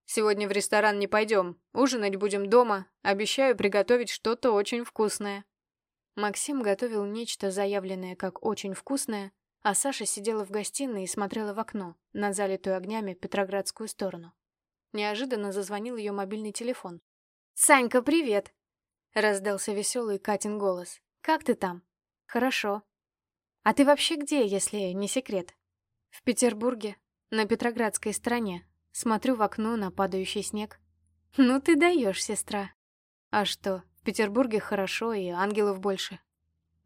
«Сегодня в ресторан не пойдем. Ужинать будем дома. Обещаю приготовить что-то очень вкусное». Максим готовил нечто заявленное как очень вкусное, а Саша сидела в гостиной и смотрела в окно, на залитую огнями Петроградскую сторону. Неожиданно зазвонил ее мобильный телефон. «Санька, привет!» — раздался веселый Катин голос. «Как ты там?» «Хорошо». «А ты вообще где, если не секрет?» «В Петербурге, на Петроградской стороне. Смотрю в окно на падающий снег. Ну ты даешь, сестра. А что, в Петербурге хорошо и ангелов больше.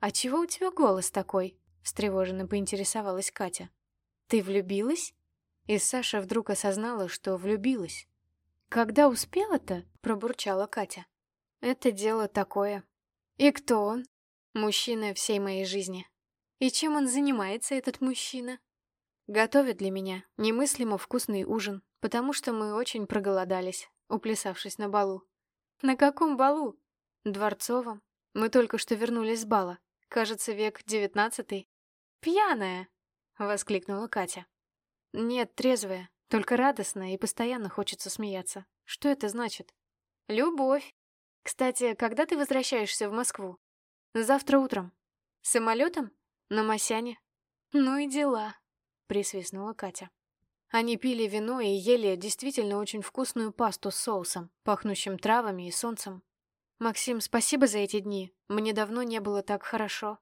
А чего у тебя голос такой? Встревоженно поинтересовалась Катя. Ты влюбилась? И Саша вдруг осознала, что влюбилась. «Когда успела-то?» — пробурчала Катя. «Это дело такое. И кто он? Мужчина всей моей жизни. И чем он занимается, этот мужчина? Готовит для меня немыслимо вкусный ужин, потому что мы очень проголодались, уплясавшись на балу. На каком балу? Дворцовом. Мы только что вернулись с бала. Кажется, век девятнадцатый. «Пьяная!» — воскликнула Катя. «Нет, трезвая, только радостная и постоянно хочется смеяться. Что это значит?» «Любовь. Кстати, когда ты возвращаешься в Москву?» «Завтра утром. Самолетом? На Масяне?» «Ну и дела», — присвистнула Катя. Они пили вино и ели действительно очень вкусную пасту с соусом, пахнущим травами и солнцем. «Максим, спасибо за эти дни. Мне давно не было так хорошо».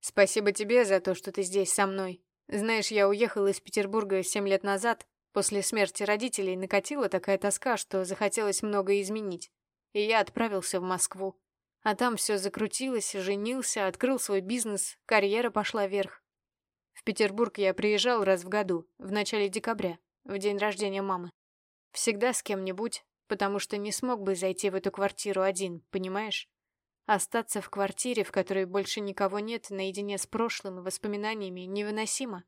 «Спасибо тебе за то, что ты здесь со мной. Знаешь, я уехала из Петербурга семь лет назад. После смерти родителей накатила такая тоска, что захотелось многое изменить. И я отправился в Москву. А там все закрутилось, женился, открыл свой бизнес, карьера пошла вверх. В Петербург я приезжал раз в году, в начале декабря, в день рождения мамы. Всегда с кем-нибудь, потому что не смог бы зайти в эту квартиру один, понимаешь? Остаться в квартире, в которой больше никого нет, наедине с прошлым и воспоминаниями, невыносимо.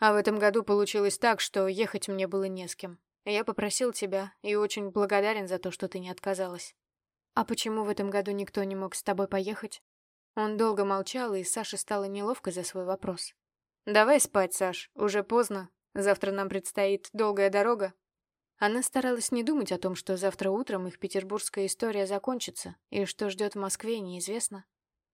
А в этом году получилось так, что ехать мне было не с кем. Я попросил тебя и очень благодарен за то, что ты не отказалась. А почему в этом году никто не мог с тобой поехать? Он долго молчал, и Саше стало неловко за свой вопрос. «Давай спать, Саш, уже поздно. Завтра нам предстоит долгая дорога». Она старалась не думать о том, что завтра утром их петербургская история закончится, и что ждет в Москве, неизвестно.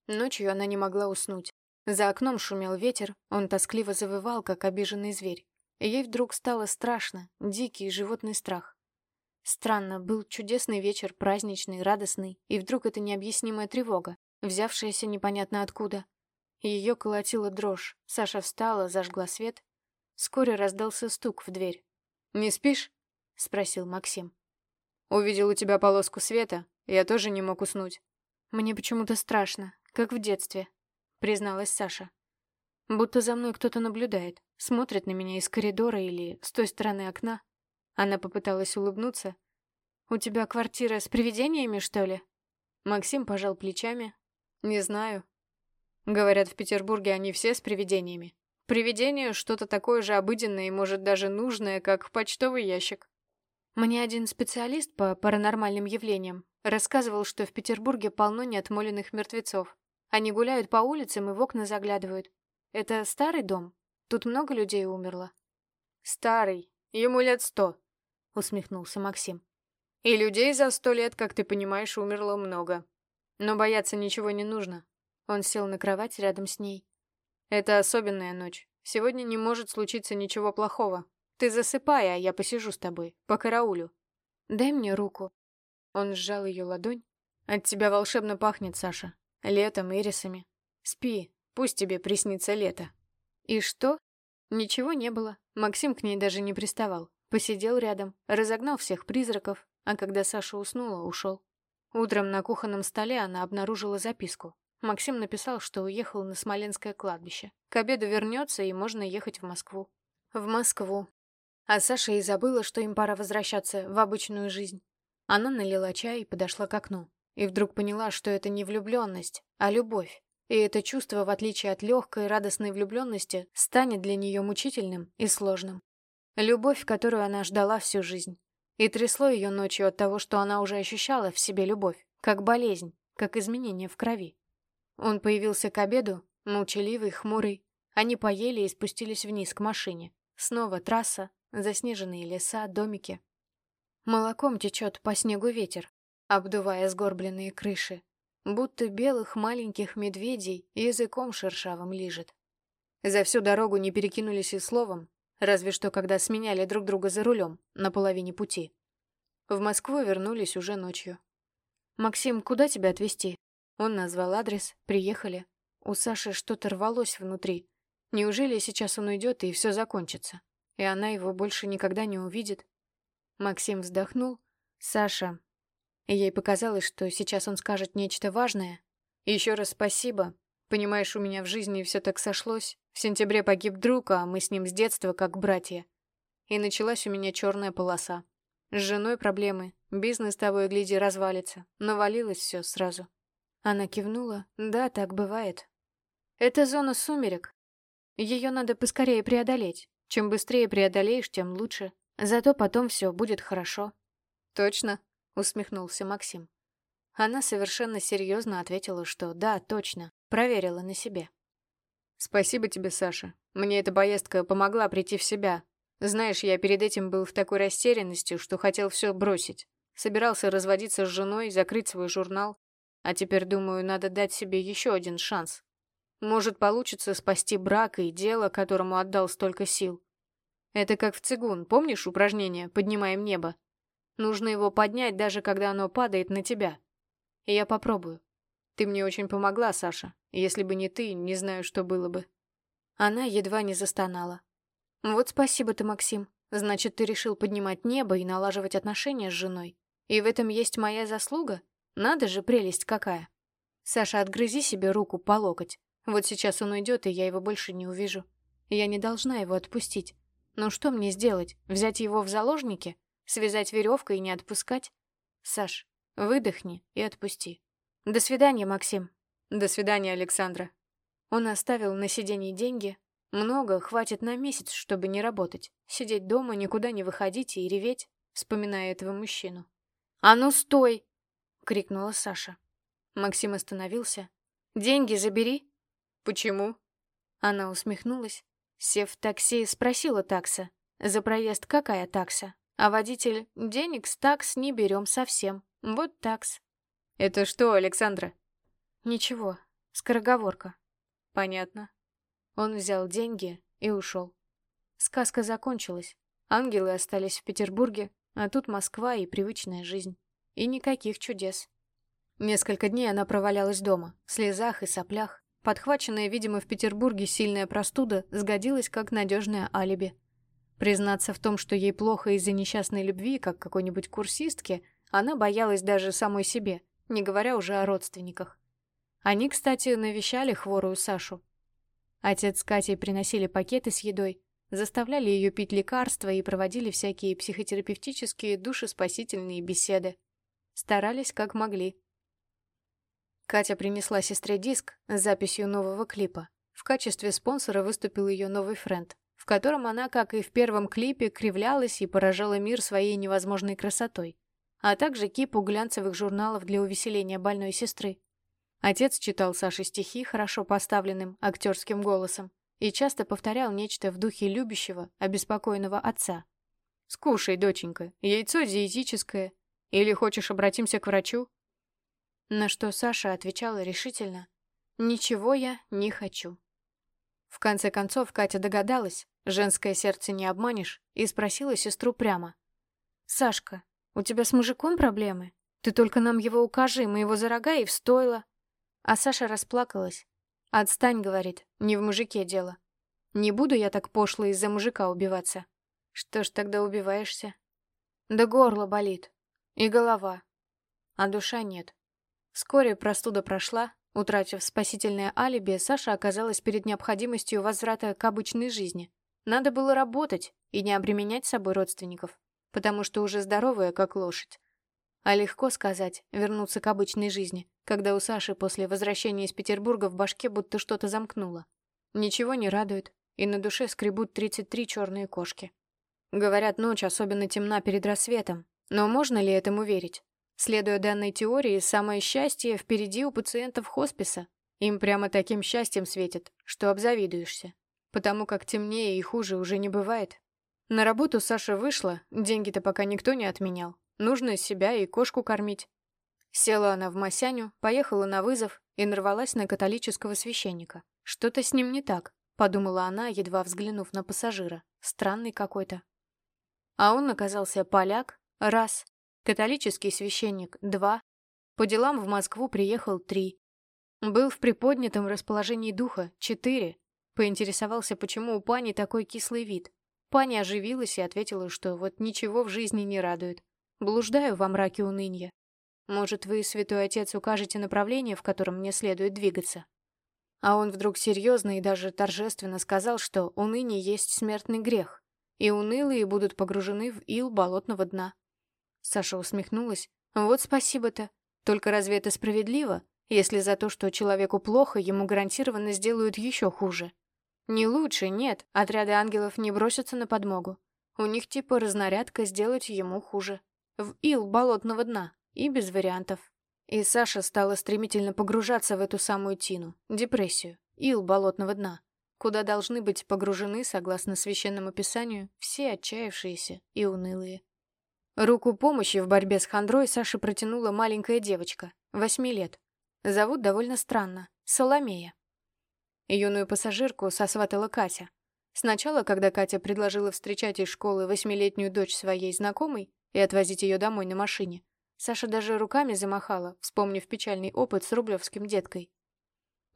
Ночью она не могла уснуть. За окном шумел ветер, он тоскливо завывал, как обиженный зверь. Ей вдруг стало страшно, дикий животный страх. Странно, был чудесный вечер, праздничный, радостный, и вдруг эта необъяснимая тревога, взявшаяся непонятно откуда, ее колотила дрожь. Саша встала, зажгла свет. Вскоре раздался стук в дверь. «Не спишь?» — спросил Максим. «Увидел у тебя полоску света. Я тоже не мог уснуть». «Мне почему-то страшно, как в детстве», — призналась Саша. «Будто за мной кто-то наблюдает, смотрит на меня из коридора или с той стороны окна». Она попыталась улыбнуться. «У тебя квартира с привидениями, что ли?» Максим пожал плечами. «Не знаю. Говорят, в Петербурге они все с привидениями. Привидение — что-то такое же обыденное и, может, даже нужное, как почтовый ящик. Мне один специалист по паранормальным явлениям рассказывал, что в Петербурге полно неотмоленных мертвецов. Они гуляют по улицам и в окна заглядывают. Это старый дом? Тут много людей умерло. Старый. Ему лет сто, усмехнулся Максим. И людей за сто лет, как ты понимаешь, умерло много. Но бояться ничего не нужно. Он сел на кровать рядом с ней. «Это особенная ночь. Сегодня не может случиться ничего плохого. Ты засыпай, а я посижу с тобой, по караулю. Дай мне руку». Он сжал ее ладонь. «От тебя волшебно пахнет, Саша. Летом, ирисами. Спи, пусть тебе приснится лето». «И что?» Ничего не было. Максим к ней даже не приставал. Посидел рядом, разогнал всех призраков, а когда Саша уснула, ушел. Утром на кухонном столе она обнаружила записку. Максим написал, что уехал на Смоленское кладбище. К обеду вернется, и можно ехать в Москву. В Москву. А Саша и забыла, что им пора возвращаться в обычную жизнь. Она налила чай и подошла к окну. И вдруг поняла, что это не влюбленность, а любовь. И это чувство, в отличие от легкой радостной влюбленности, станет для нее мучительным и сложным. Любовь, которую она ждала всю жизнь. И трясло ее ночью от того, что она уже ощущала в себе любовь, как болезнь, как изменение в крови. Он появился к обеду, молчаливый, хмурый. Они поели и спустились вниз к машине. Снова трасса, заснеженные леса, домики. Молоком течет по снегу ветер, обдувая сгорбленные крыши, будто белых маленьких медведей языком шершавым лижет. За всю дорогу не перекинулись и словом, разве что когда сменяли друг друга за рулем на половине пути. В Москву вернулись уже ночью. «Максим, куда тебя отвезти?» Он назвал адрес, приехали. У Саши что-то рвалось внутри. Неужели сейчас он уйдет и все закончится? И она его больше никогда не увидит? Максим вздохнул. «Саша...» Ей показалось, что сейчас он скажет нечто важное. «Еще раз спасибо. Понимаешь, у меня в жизни все так сошлось. В сентябре погиб друг, а мы с ним с детства как братья. И началась у меня черная полоса. С женой проблемы. Бизнес того и гляди развалится. Навалилось все сразу». Она кивнула. «Да, так бывает. Это зона сумерек. Ее надо поскорее преодолеть. Чем быстрее преодолеешь, тем лучше. Зато потом все будет хорошо. Точно, усмехнулся Максим. Она совершенно серьезно ответила, что да, точно, проверила на себе. Спасибо тебе, Саша. Мне эта поездка помогла прийти в себя. Знаешь, я перед этим был в такой растерянности, что хотел все бросить. Собирался разводиться с женой, закрыть свой журнал. А теперь, думаю, надо дать себе еще один шанс. Может, получится спасти брак и дело, которому отдал столько сил. Это как в цигун, помнишь упражнение «Поднимаем небо»? Нужно его поднять, даже когда оно падает на тебя. И я попробую. Ты мне очень помогла, Саша. Если бы не ты, не знаю, что было бы. Она едва не застонала. Вот спасибо ты, Максим. Значит, ты решил поднимать небо и налаживать отношения с женой. И в этом есть моя заслуга? Надо же, прелесть какая. Саша, отгрызи себе руку по локоть. Вот сейчас он уйдет, и я его больше не увижу. Я не должна его отпустить. Ну что мне сделать? Взять его в заложники? Связать веревкой и не отпускать? Саш, выдохни и отпусти. До свидания, Максим. До свидания, Александра. Он оставил на сиденье деньги. Много, хватит на месяц, чтобы не работать. Сидеть дома, никуда не выходить и реветь, вспоминая этого мужчину. «А ну, стой!» — крикнула Саша. Максим остановился. «Деньги забери!» «Почему?» Она усмехнулась. Сев в такси, спросила такса. За проезд какая такса? А водитель «Денег с такс не берем совсем. Вот такс». «Это что, Александра?» «Ничего. Скороговорка». «Понятно». Он взял деньги и ушел. Сказка закончилась. Ангелы остались в Петербурге, а тут Москва и привычная жизнь. И никаких чудес. Несколько дней она провалялась дома, в слезах и соплях, Подхваченная, видимо, в Петербурге сильная простуда сгодилась как надежное алиби. Признаться в том, что ей плохо из-за несчастной любви, как какой-нибудь курсистке, она боялась даже самой себе, не говоря уже о родственниках. Они, кстати, навещали хворую Сашу. Отец с Катей приносили пакеты с едой, заставляли ее пить лекарства и проводили всякие психотерапевтические душеспасительные беседы. Старались как могли. Катя принесла сестре диск с записью нового клипа. В качестве спонсора выступил ее новый френд, в котором она, как и в первом клипе, кривлялась и поражала мир своей невозможной красотой, а также кипу глянцевых журналов для увеселения больной сестры. Отец читал Саше стихи хорошо поставленным актерским голосом и часто повторял нечто в духе любящего, обеспокоенного отца. «Скушай, доченька, яйцо диетическое. Или хочешь, обратимся к врачу?» На что Саша отвечала решительно «Ничего я не хочу». В конце концов Катя догадалась, женское сердце не обманешь, и спросила сестру прямо. «Сашка, у тебя с мужиком проблемы? Ты только нам его укажи, мы его за рога и в стойло». А Саша расплакалась. «Отстань», — говорит, — «не в мужике дело. Не буду я так пошло из-за мужика убиваться». «Что ж тогда убиваешься?» «Да горло болит. И голова. А душа нет. Вскоре простуда прошла. Утратив спасительное алиби, Саша оказалась перед необходимостью возврата к обычной жизни. Надо было работать и не обременять собой родственников, потому что уже здоровая, как лошадь. А легко сказать, вернуться к обычной жизни, когда у Саши после возвращения из Петербурга в башке будто что-то замкнуло. Ничего не радует, и на душе скребут 33 черные кошки. Говорят, ночь особенно темна перед рассветом, но можно ли этому верить? Следуя данной теории, самое счастье впереди у пациентов хосписа. Им прямо таким счастьем светит, что обзавидуешься. Потому как темнее и хуже уже не бывает. На работу Саша вышла, деньги-то пока никто не отменял. Нужно себя и кошку кормить. Села она в Масяню, поехала на вызов и нарвалась на католического священника. Что-то с ним не так, подумала она, едва взглянув на пассажира. Странный какой-то. А он оказался поляк, раз, Католический священник – два. По делам в Москву приехал три. Был в приподнятом расположении духа – четыре. Поинтересовался, почему у пани такой кислый вид. Паня оживилась и ответила, что вот ничего в жизни не радует. Блуждаю во мраке уныния. Может, вы, святой отец, укажете направление, в котором мне следует двигаться? А он вдруг серьезно и даже торжественно сказал, что уныние есть смертный грех, и унылые будут погружены в ил болотного дна. Саша усмехнулась. Вот спасибо-то. Только разве это справедливо, если за то, что человеку плохо, ему гарантированно сделают еще хуже? Не лучше, нет, отряды ангелов не бросятся на подмогу. У них типа разнарядка сделать ему хуже. В ил болотного дна. И без вариантов. И Саша стала стремительно погружаться в эту самую тину, депрессию, ил болотного дна, куда должны быть погружены, согласно священному писанию, все отчаявшиеся и унылые. Руку помощи в борьбе с хандрой Саше протянула маленькая девочка, восьми лет. Зовут довольно странно — Соломея. Юную пассажирку сосватала Катя. Сначала, когда Катя предложила встречать из школы восьмилетнюю дочь своей знакомой и отвозить ее домой на машине, Саша даже руками замахала, вспомнив печальный опыт с рублевским деткой.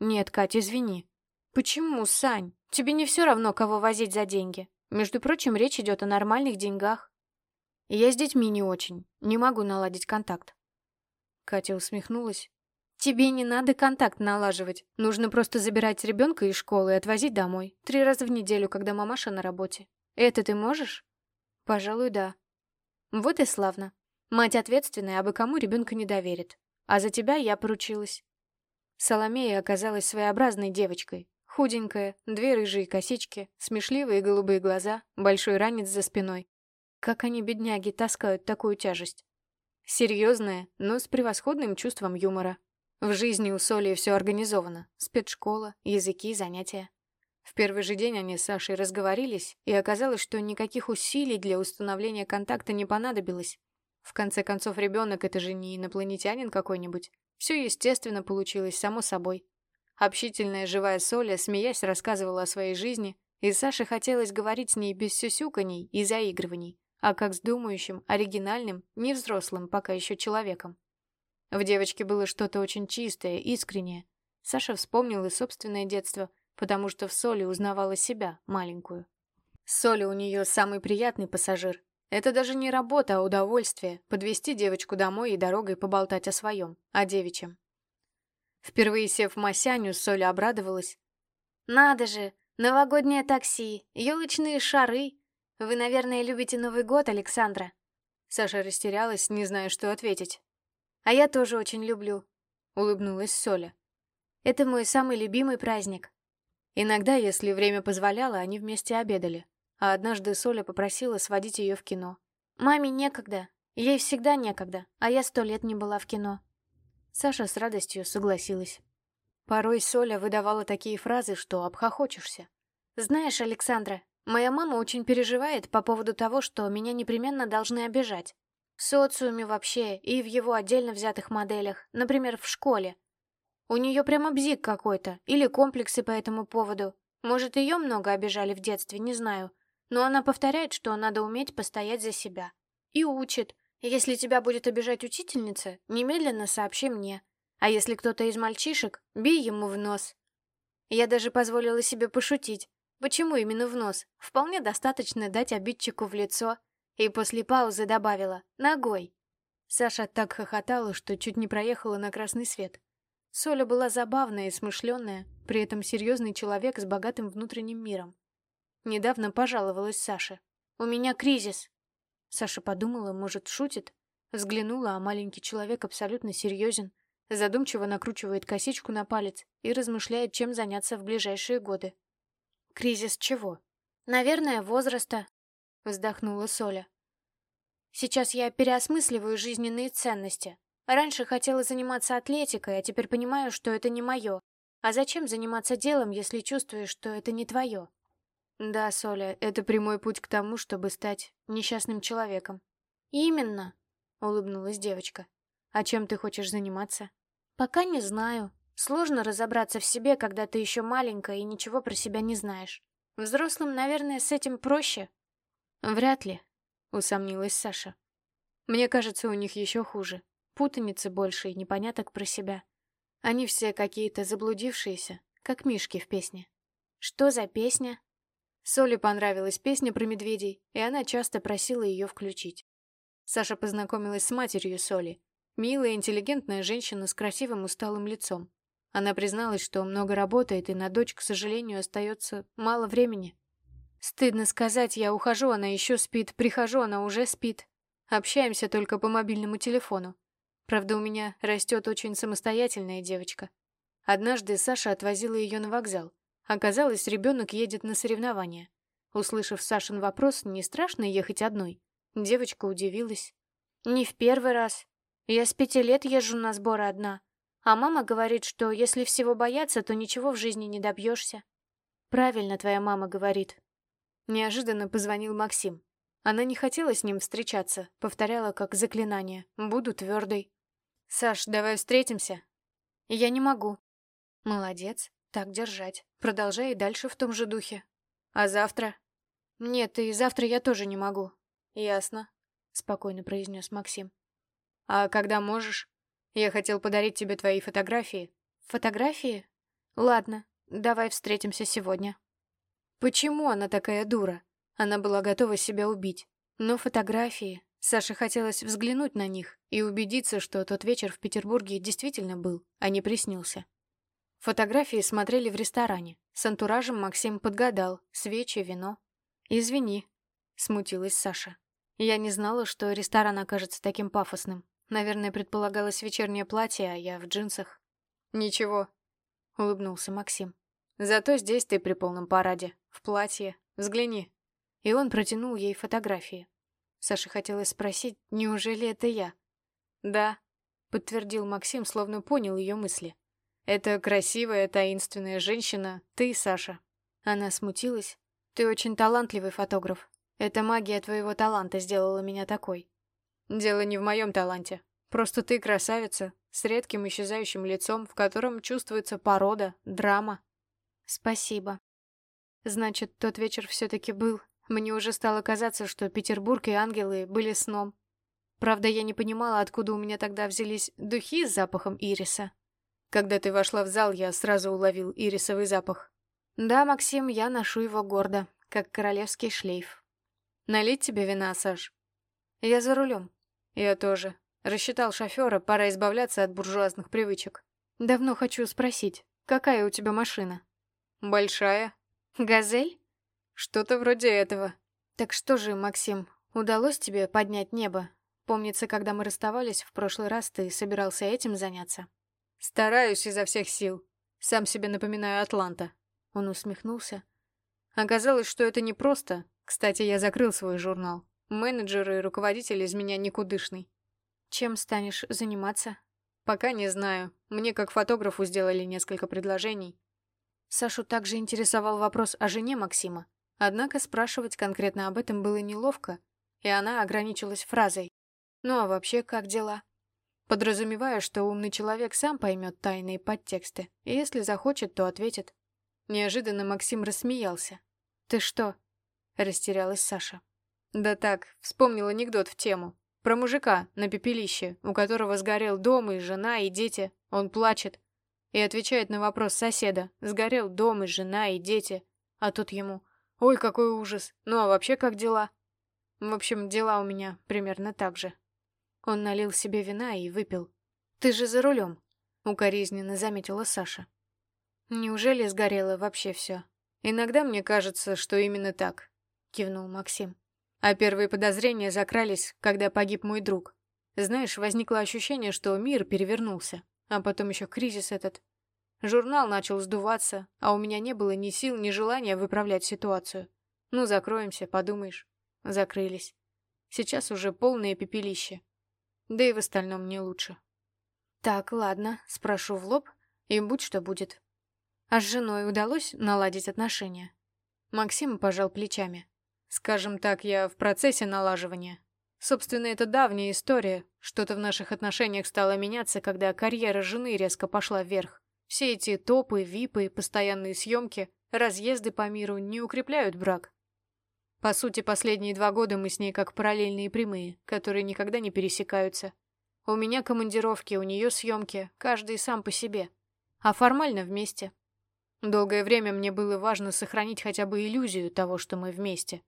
«Нет, Катя, извини». «Почему, Сань? Тебе не все равно, кого возить за деньги. Между прочим, речь идет о нормальных деньгах. Я с детьми не очень, не могу наладить контакт. Катя усмехнулась. Тебе не надо контакт налаживать. Нужно просто забирать ребенка из школы и отвозить домой. Три раза в неделю, когда мамаша на работе. Это ты можешь? Пожалуй, да. Вот и славно. Мать ответственная, а бы кому ребенка не доверит. А за тебя я поручилась. Соломея оказалась своеобразной девочкой. Худенькая, две рыжие косички, смешливые голубые глаза, большой ранец за спиной. Как они, бедняги, таскают такую тяжесть? Серьезная, но с превосходным чувством юмора. В жизни у Соли все организовано. Спецшкола, языки, занятия. В первый же день они с Сашей разговорились, и оказалось, что никаких усилий для установления контакта не понадобилось. В конце концов, ребенок — это же не инопланетянин какой-нибудь. Все естественно получилось, само собой. Общительная живая Соля, смеясь, рассказывала о своей жизни, и Саше хотелось говорить с ней без сюсюканий и заигрываний а как с думающим, оригинальным, невзрослым пока еще человеком. В девочке было что-то очень чистое, искреннее. Саша вспомнил и собственное детство, потому что в Соли узнавала себя, маленькую. Соли у нее самый приятный пассажир. Это даже не работа, а удовольствие — подвести девочку домой и дорогой поболтать о своем, о девичьем. Впервые сев в Масяню, Соля обрадовалась. «Надо же! Новогоднее такси, елочные шары, «Вы, наверное, любите Новый год, Александра?» Саша растерялась, не зная, что ответить. «А я тоже очень люблю», — улыбнулась Соля. «Это мой самый любимый праздник». Иногда, если время позволяло, они вместе обедали. А однажды Соля попросила сводить ее в кино. «Маме некогда. Ей всегда некогда, а я сто лет не была в кино». Саша с радостью согласилась. Порой Соля выдавала такие фразы, что обхохочешься. «Знаешь, Александра, Моя мама очень переживает по поводу того, что меня непременно должны обижать. В социуме вообще и в его отдельно взятых моделях, например, в школе. У нее прямо бзик какой-то, или комплексы по этому поводу. Может, ее много обижали в детстве, не знаю. Но она повторяет, что надо уметь постоять за себя. И учит. Если тебя будет обижать учительница, немедленно сообщи мне. А если кто-то из мальчишек, бей ему в нос. Я даже позволила себе пошутить. Почему именно в нос? Вполне достаточно дать обидчику в лицо. И после паузы добавила «ногой». Саша так хохотала, что чуть не проехала на красный свет. Соля была забавная и смышленная, при этом серьезный человек с богатым внутренним миром. Недавно пожаловалась Саше. «У меня кризис». Саша подумала, может, шутит. Взглянула, а маленький человек абсолютно серьезен. Задумчиво накручивает косичку на палец и размышляет, чем заняться в ближайшие годы. «Кризис чего?» «Наверное, возраста», — вздохнула Соля. «Сейчас я переосмысливаю жизненные ценности. Раньше хотела заниматься атлетикой, а теперь понимаю, что это не мое. А зачем заниматься делом, если чувствуешь, что это не твое?» «Да, Соля, это прямой путь к тому, чтобы стать несчастным человеком». «Именно», — улыбнулась девочка. «А чем ты хочешь заниматься?» «Пока не знаю. Сложно разобраться в себе, когда ты еще маленькая и ничего про себя не знаешь. Взрослым, наверное, с этим проще. Вряд ли, усомнилась Саша. Мне кажется, у них еще хуже. Путаницы больше и непоняток про себя. Они все какие-то заблудившиеся, как мишки в песне. Что за песня? Соли понравилась песня про медведей, и она часто просила ее включить. Саша познакомилась с матерью Соли. Милая, интеллигентная женщина с красивым усталым лицом. Она призналась, что много работает, и на дочь, к сожалению, остается мало времени. Стыдно сказать, я ухожу, она еще спит, прихожу, она уже спит. Общаемся только по мобильному телефону. Правда, у меня растет очень самостоятельная девочка. Однажды Саша отвозила ее на вокзал. Оказалось, ребенок едет на соревнования. Услышав Сашин вопрос, не страшно ехать одной, девочка удивилась. «Не в первый раз. Я с пяти лет езжу на сборы одна. А мама говорит, что если всего бояться, то ничего в жизни не добьешься. Правильно твоя мама говорит. Неожиданно позвонил Максим. Она не хотела с ним встречаться, повторяла как заклинание. «Буду твердой». «Саш, давай встретимся». «Я не могу». «Молодец. Так держать. Продолжай и дальше в том же духе». «А завтра?» «Нет, и завтра я тоже не могу». «Ясно», — спокойно произнес Максим. «А когда можешь? Я хотел подарить тебе твои фотографии». «Фотографии? Ладно, давай встретимся сегодня». Почему она такая дура? Она была готова себя убить. Но фотографии... Саше хотелось взглянуть на них и убедиться, что тот вечер в Петербурге действительно был, а не приснился. Фотографии смотрели в ресторане. С антуражем Максим подгадал. Свечи, вино. «Извини», — смутилась Саша. «Я не знала, что ресторан окажется таким пафосным. Наверное, предполагалось вечернее платье, а я в джинсах». «Ничего», — улыбнулся Максим. Зато здесь ты при полном параде, в платье. Взгляни». И он протянул ей фотографии. Саше хотелось спросить, неужели это я? «Да», — подтвердил Максим, словно понял ее мысли. «Это красивая, таинственная женщина, ты, Саша». Она смутилась. «Ты очень талантливый фотограф. Эта магия твоего таланта сделала меня такой». «Дело не в моем таланте. Просто ты красавица, с редким исчезающим лицом, в котором чувствуется порода, драма, Спасибо. Значит, тот вечер все-таки был. Мне уже стало казаться, что Петербург и ангелы были сном. Правда, я не понимала, откуда у меня тогда взялись духи с запахом ириса. Когда ты вошла в зал, я сразу уловил ирисовый запах. Да, Максим, я ношу его гордо, как королевский шлейф. Налить тебе вина, Саш? Я за рулем. Я тоже. Рассчитал шофера, пора избавляться от буржуазных привычек. Давно хочу спросить, какая у тебя машина? Большая. Газель? Что-то вроде этого. Так что же, Максим, удалось тебе поднять небо? Помнится, когда мы расставались в прошлый раз, ты собирался этим заняться. Стараюсь изо всех сил. Сам себе напоминаю Атланта. Он усмехнулся. Оказалось, что это непросто. Кстати, я закрыл свой журнал. Менеджер и руководитель из меня никудышный. Чем станешь заниматься? Пока не знаю. Мне как фотографу сделали несколько предложений. Сашу также интересовал вопрос о жене Максима. Однако спрашивать конкретно об этом было неловко, и она ограничилась фразой «Ну а вообще как дела?» подразумевая, что умный человек сам поймет тайные подтексты, и если захочет, то ответит. Неожиданно Максим рассмеялся. «Ты что?» — растерялась Саша. «Да так, вспомнил анекдот в тему. Про мужика на пепелище, у которого сгорел дом и жена, и дети. Он плачет и отвечает на вопрос соседа. Сгорел дом и жена, и дети. А тут ему «Ой, какой ужас! Ну а вообще как дела?» В общем, дела у меня примерно так же. Он налил себе вина и выпил. «Ты же за рулем», — укоризненно заметила Саша. «Неужели сгорело вообще все? Иногда мне кажется, что именно так», — кивнул Максим. А первые подозрения закрались, когда погиб мой друг. Знаешь, возникло ощущение, что мир перевернулся. А потом еще кризис этот. Журнал начал сдуваться, а у меня не было ни сил, ни желания выправлять ситуацию. Ну, закроемся, подумаешь. Закрылись. Сейчас уже полное пепелище. Да и в остальном не лучше. Так, ладно, спрошу в лоб, и будь что будет. А с женой удалось наладить отношения? Максим пожал плечами. Скажем так, я в процессе налаживания. Собственно, это давняя история. Что-то в наших отношениях стало меняться, когда карьера жены резко пошла вверх. Все эти топы, випы, постоянные съемки, разъезды по миру не укрепляют брак. По сути, последние два года мы с ней как параллельные прямые, которые никогда не пересекаются. У меня командировки, у нее съемки, каждый сам по себе. А формально вместе. Долгое время мне было важно сохранить хотя бы иллюзию того, что мы вместе.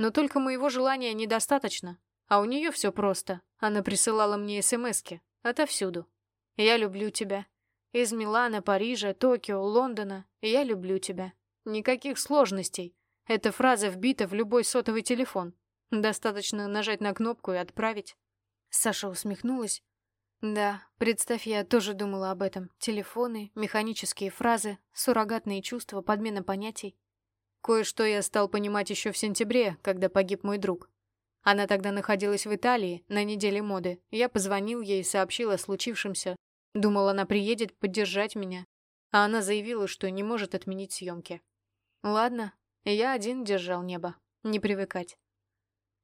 Но только моего желания недостаточно, а у нее все просто. Она присылала мне смски отовсюду. «Я люблю тебя». Из Милана, Парижа, Токио, Лондона. «Я люблю тебя». Никаких сложностей. Эта фраза вбита в любой сотовый телефон. Достаточно нажать на кнопку и отправить. Саша усмехнулась. Да, представь, я тоже думала об этом. Телефоны, механические фразы, суррогатные чувства, подмена понятий. Кое-что я стал понимать еще в сентябре, когда погиб мой друг. Она тогда находилась в Италии на неделе моды. Я позвонил ей и сообщил о случившемся. Думал, она приедет поддержать меня. А она заявила, что не может отменить съемки. Ладно, я один держал небо. Не привыкать.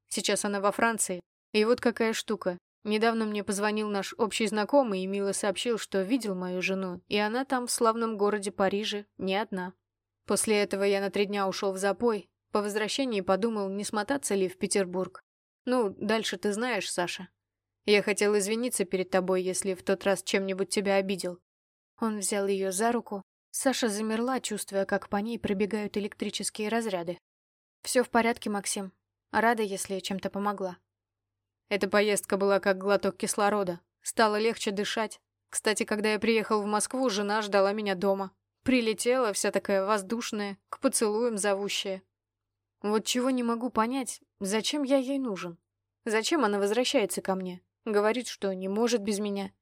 Сейчас она во Франции. И вот какая штука. Недавно мне позвонил наш общий знакомый и мило сообщил, что видел мою жену, и она там, в славном городе Париже, не одна. После этого я на три дня ушел в запой. По возвращении подумал, не смотаться ли в Петербург. Ну, дальше ты знаешь, Саша. Я хотел извиниться перед тобой, если в тот раз чем-нибудь тебя обидел. Он взял ее за руку, Саша замерла, чувствуя, как по ней пробегают электрические разряды. «Все в порядке, Максим. Рада, если чем-то помогла». Эта поездка была как глоток кислорода. Стало легче дышать. Кстати, когда я приехал в Москву, жена ждала меня дома. Прилетела, вся такая воздушная, к поцелуям зовущая. Вот чего не могу понять, зачем я ей нужен? Зачем она возвращается ко мне? Говорит, что не может без меня.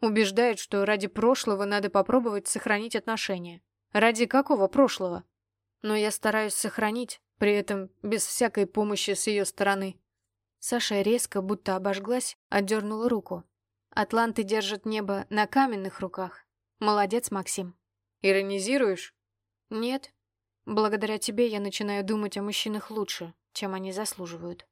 Убеждает, что ради прошлого надо попробовать сохранить отношения. Ради какого прошлого? Но я стараюсь сохранить, при этом без всякой помощи с ее стороны. Саша резко, будто обожглась, отдернула руку. Атланты держат небо на каменных руках. Молодец, Максим. Иронизируешь? Нет. Благодаря тебе я начинаю думать о мужчинах лучше, чем они заслуживают.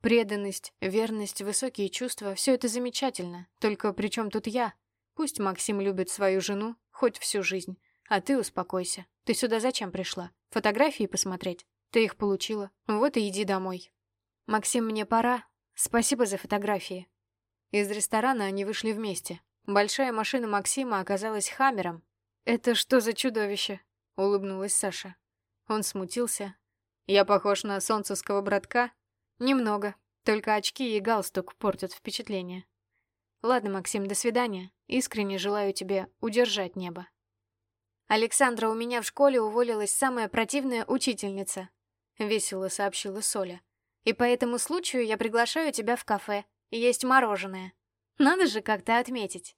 Преданность, верность, высокие чувства — все это замечательно. Только при чем тут я? Пусть Максим любит свою жену хоть всю жизнь. А ты успокойся. Ты сюда зачем пришла? Фотографии посмотреть? Ты их получила. Вот и иди домой. Максим, мне пора. Спасибо за фотографии. Из ресторана они вышли вместе. Большая машина Максима оказалась хаммером. «Это что за чудовище?» — улыбнулась Саша. Он смутился. «Я похож на солнцевского братка?» Немного. Только очки и галстук портят впечатление. Ладно, Максим, до свидания. Искренне желаю тебе удержать небо. Александра, у меня в школе уволилась самая противная учительница. Весело сообщила Соля. И по этому случаю я приглашаю тебя в кафе. Есть мороженое. Надо же как-то отметить.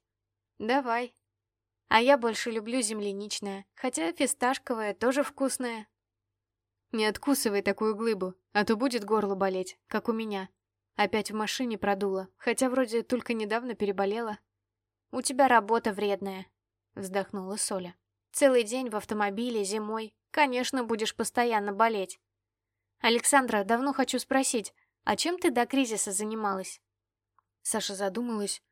Давай. А я больше люблю земляничное, хотя фисташковое тоже вкусное. Не откусывай такую глыбу, а то будет горло болеть, как у меня. Опять в машине продуло, хотя вроде только недавно переболела. «У тебя работа вредная», — вздохнула Соля. «Целый день в автомобиле, зимой. Конечно, будешь постоянно болеть». «Александра, давно хочу спросить, а чем ты до кризиса занималась?» Саша задумалась.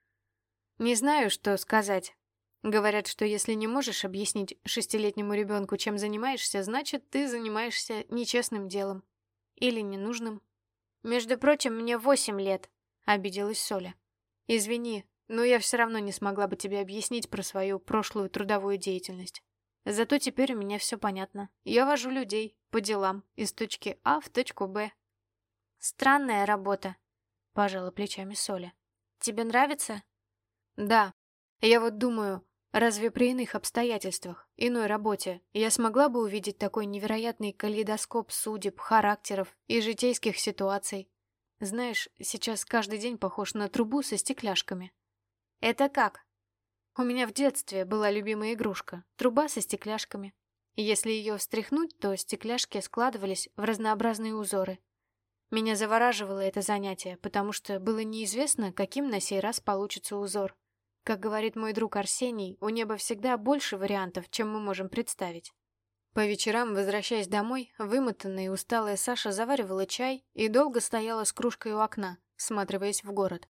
«Не знаю, что сказать. Говорят, что если не можешь объяснить шестилетнему ребенку, чем занимаешься, значит, ты занимаешься нечестным делом. Или ненужным. Между прочим, мне восемь лет, обиделась Соля. Извини, но я все равно не смогла бы тебе объяснить про свою прошлую трудовую деятельность. Зато теперь у меня все понятно. Я вожу людей по делам из точки А в точку Б. Странная работа, пожала плечами Соля. Тебе нравится? Да. Я вот думаю, Разве при иных обстоятельствах, иной работе, я смогла бы увидеть такой невероятный калейдоскоп судеб, характеров и житейских ситуаций? Знаешь, сейчас каждый день похож на трубу со стекляшками. Это как? У меня в детстве была любимая игрушка — труба со стекляшками. Если ее встряхнуть, то стекляшки складывались в разнообразные узоры. Меня завораживало это занятие, потому что было неизвестно, каким на сей раз получится узор. Как говорит мой друг Арсений, у неба всегда больше вариантов, чем мы можем представить. По вечерам, возвращаясь домой, вымотанная и усталая Саша заваривала чай и долго стояла с кружкой у окна, всматриваясь в город.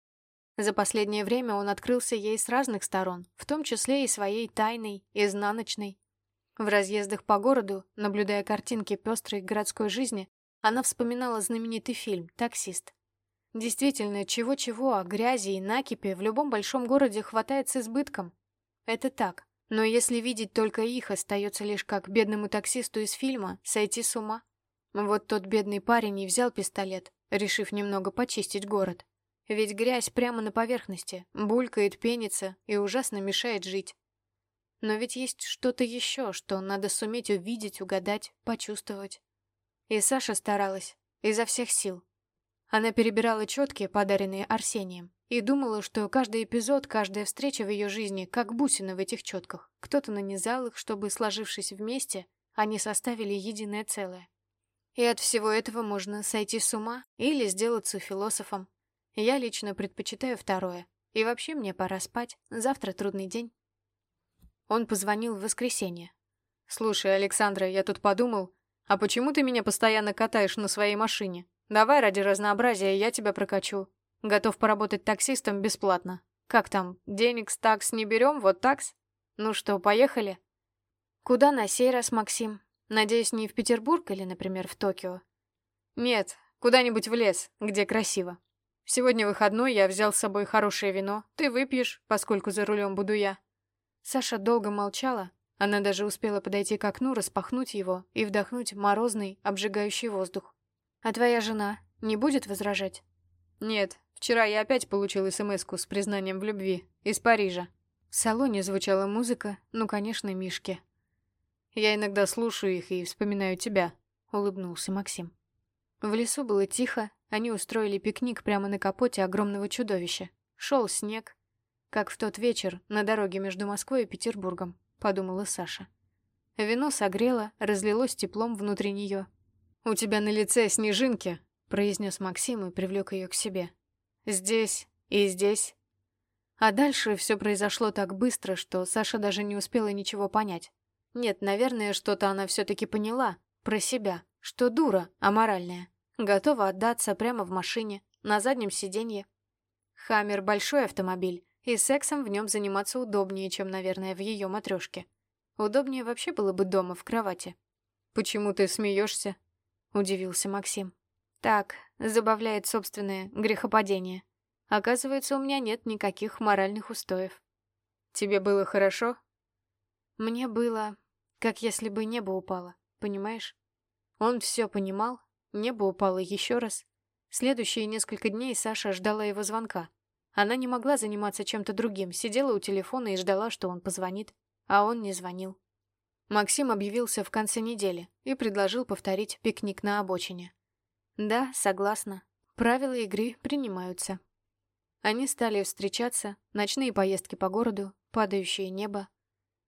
За последнее время он открылся ей с разных сторон, в том числе и своей тайной, изнаночной. В разъездах по городу, наблюдая картинки пестрой городской жизни, она вспоминала знаменитый фильм «Таксист». Действительно, чего-чего, а грязи и накипи в любом большом городе хватает с избытком. Это так. Но если видеть только их, остается лишь как бедному таксисту из фильма сойти с ума. Вот тот бедный парень и взял пистолет, решив немного почистить город. Ведь грязь прямо на поверхности, булькает, пенится и ужасно мешает жить. Но ведь есть что-то еще, что надо суметь увидеть, угадать, почувствовать. И Саша старалась, изо всех сил. Она перебирала четки, подаренные Арсением, и думала, что каждый эпизод, каждая встреча в ее жизни, как бусины в этих четках. Кто-то нанизал их, чтобы, сложившись вместе, они составили единое целое. И от всего этого можно сойти с ума или сделаться философом. Я лично предпочитаю второе. И вообще мне пора спать, завтра трудный день. Он позвонил в воскресенье. «Слушай, Александра, я тут подумал, а почему ты меня постоянно катаешь на своей машине? Давай ради разнообразия я тебя прокачу. Готов поработать таксистом бесплатно. Как там, денег с такс не берем, вот такс? Ну что, поехали?» «Куда на сей раз, Максим? Надеюсь, не в Петербург или, например, в Токио?» «Нет, куда-нибудь в лес, где красиво. Сегодня выходной, я взял с собой хорошее вино. Ты выпьешь, поскольку за рулем буду я. Саша долго молчала. Она даже успела подойти к окну, распахнуть его и вдохнуть морозный, обжигающий воздух. «А твоя жена не будет возражать?» «Нет, вчера я опять получил смс с признанием в любви. Из Парижа». В салоне звучала музыка, ну, конечно, Мишки. «Я иногда слушаю их и вспоминаю тебя», — улыбнулся Максим. В лесу было тихо, они устроили пикник прямо на капоте огромного чудовища. Шел снег, как в тот вечер на дороге между Москвой и Петербургом, подумала Саша. Вино согрело, разлилось теплом внутри нее. «У тебя на лице снежинки», — произнес Максим и привлек ее к себе. «Здесь и здесь». А дальше все произошло так быстро, что Саша даже не успела ничего понять. Нет, наверное, что-то она все-таки поняла про себя, что дура аморальная. Готова отдаться прямо в машине, на заднем сиденье. Хаммер — большой автомобиль, и сексом в нем заниматься удобнее, чем, наверное, в ее матрешке. Удобнее вообще было бы дома, в кровати. «Почему ты смеешься?» — удивился Максим. «Так, забавляет собственное грехопадение. Оказывается, у меня нет никаких моральных устоев». «Тебе было хорошо?» «Мне было, как если бы небо упало, понимаешь? Он все понимал, небо упало еще раз. Следующие несколько дней Саша ждала его звонка. Она не могла заниматься чем-то другим, сидела у телефона и ждала, что он позвонит, а он не звонил. Максим объявился в конце недели и предложил повторить пикник на обочине. Да, согласна. Правила игры принимаются. Они стали встречаться, ночные поездки по городу, падающее небо.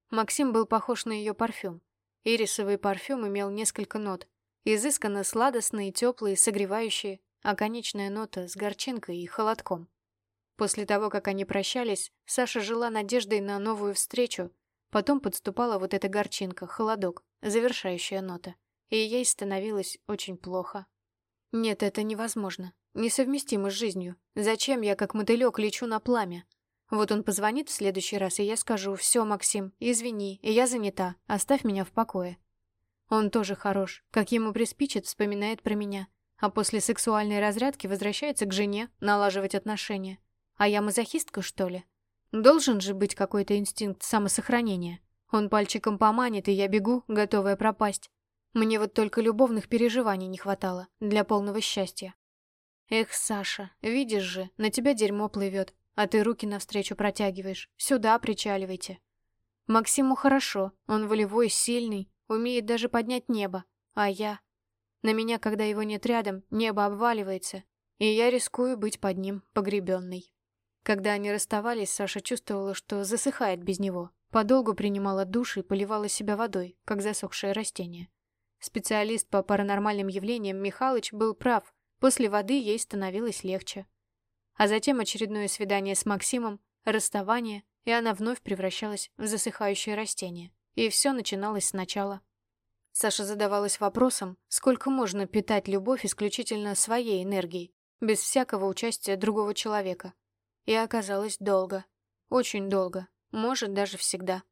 Максим был похож на ее парфюм. Ирисовый парфюм имел несколько нот. Изысканно сладостные, теплые, согревающие, а конечная нота с горчинкой и холодком. После того, как они прощались, Саша жила надеждой на новую встречу. Потом подступала вот эта горчинка, холодок, завершающая нота. И ей становилось очень плохо. Нет, это невозможно. Несовместимо с жизнью. Зачем я, как мотылек, лечу на пламя? Вот он позвонит в следующий раз, и я скажу, «Все, Максим, извини, я занята, оставь меня в покое». Он тоже хорош, как ему приспичит, вспоминает про меня, а после сексуальной разрядки возвращается к жене, налаживать отношения. А я мазохистка, что ли? Должен же быть какой-то инстинкт самосохранения. Он пальчиком поманит, и я бегу, готовая пропасть. Мне вот только любовных переживаний не хватало для полного счастья. Эх, Саша, видишь же, на тебя дерьмо плывет, а ты руки навстречу протягиваешь. Сюда причаливайте. Максиму хорошо, он волевой, сильный, умеет даже поднять небо. А я... На меня, когда его нет рядом, небо обваливается, и я рискую быть под ним погребенной. Когда они расставались, Саша чувствовала, что засыхает без него. Подолгу принимала душ и поливала себя водой, как засохшее растение. Специалист по паранормальным явлениям Михалыч был прав. После воды ей становилось легче. А затем очередное свидание с Максимом, расставание, и она вновь превращалась в засыхающее растение. И все начиналось сначала. Саша задавалась вопросом, сколько можно питать любовь исключительно своей энергией, без всякого участия другого человека. И оказалось долго. Очень долго. Может, даже всегда.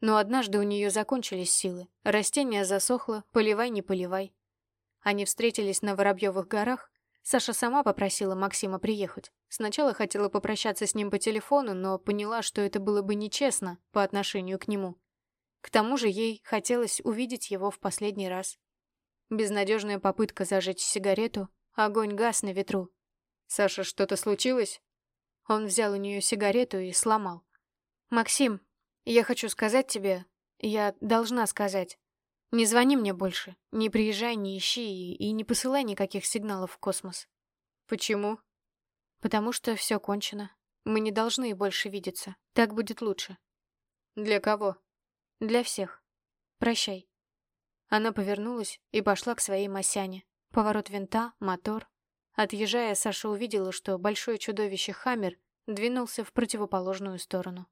Но однажды у нее закончились силы. Растение засохло, поливай, не поливай. Они встретились на Воробьевых горах, Саша сама попросила Максима приехать. Сначала хотела попрощаться с ним по телефону, но поняла, что это было бы нечестно по отношению к нему. К тому же ей хотелось увидеть его в последний раз. Безнадежная попытка зажечь сигарету, огонь гас на ветру. «Саша, что-то случилось?» Он взял у нее сигарету и сломал. «Максим, я хочу сказать тебе, я должна сказать. Не звони мне больше, не приезжай, не ищи и, и не посылай никаких сигналов в космос». «Почему?» «Потому что все кончено. Мы не должны больше видеться. Так будет лучше». «Для кого?» «Для всех. Прощай». Она повернулась и пошла к своей Масяне. Поворот винта, мотор. Отъезжая, Саша увидела, что большое чудовище Хаммер двинулся в противоположную сторону.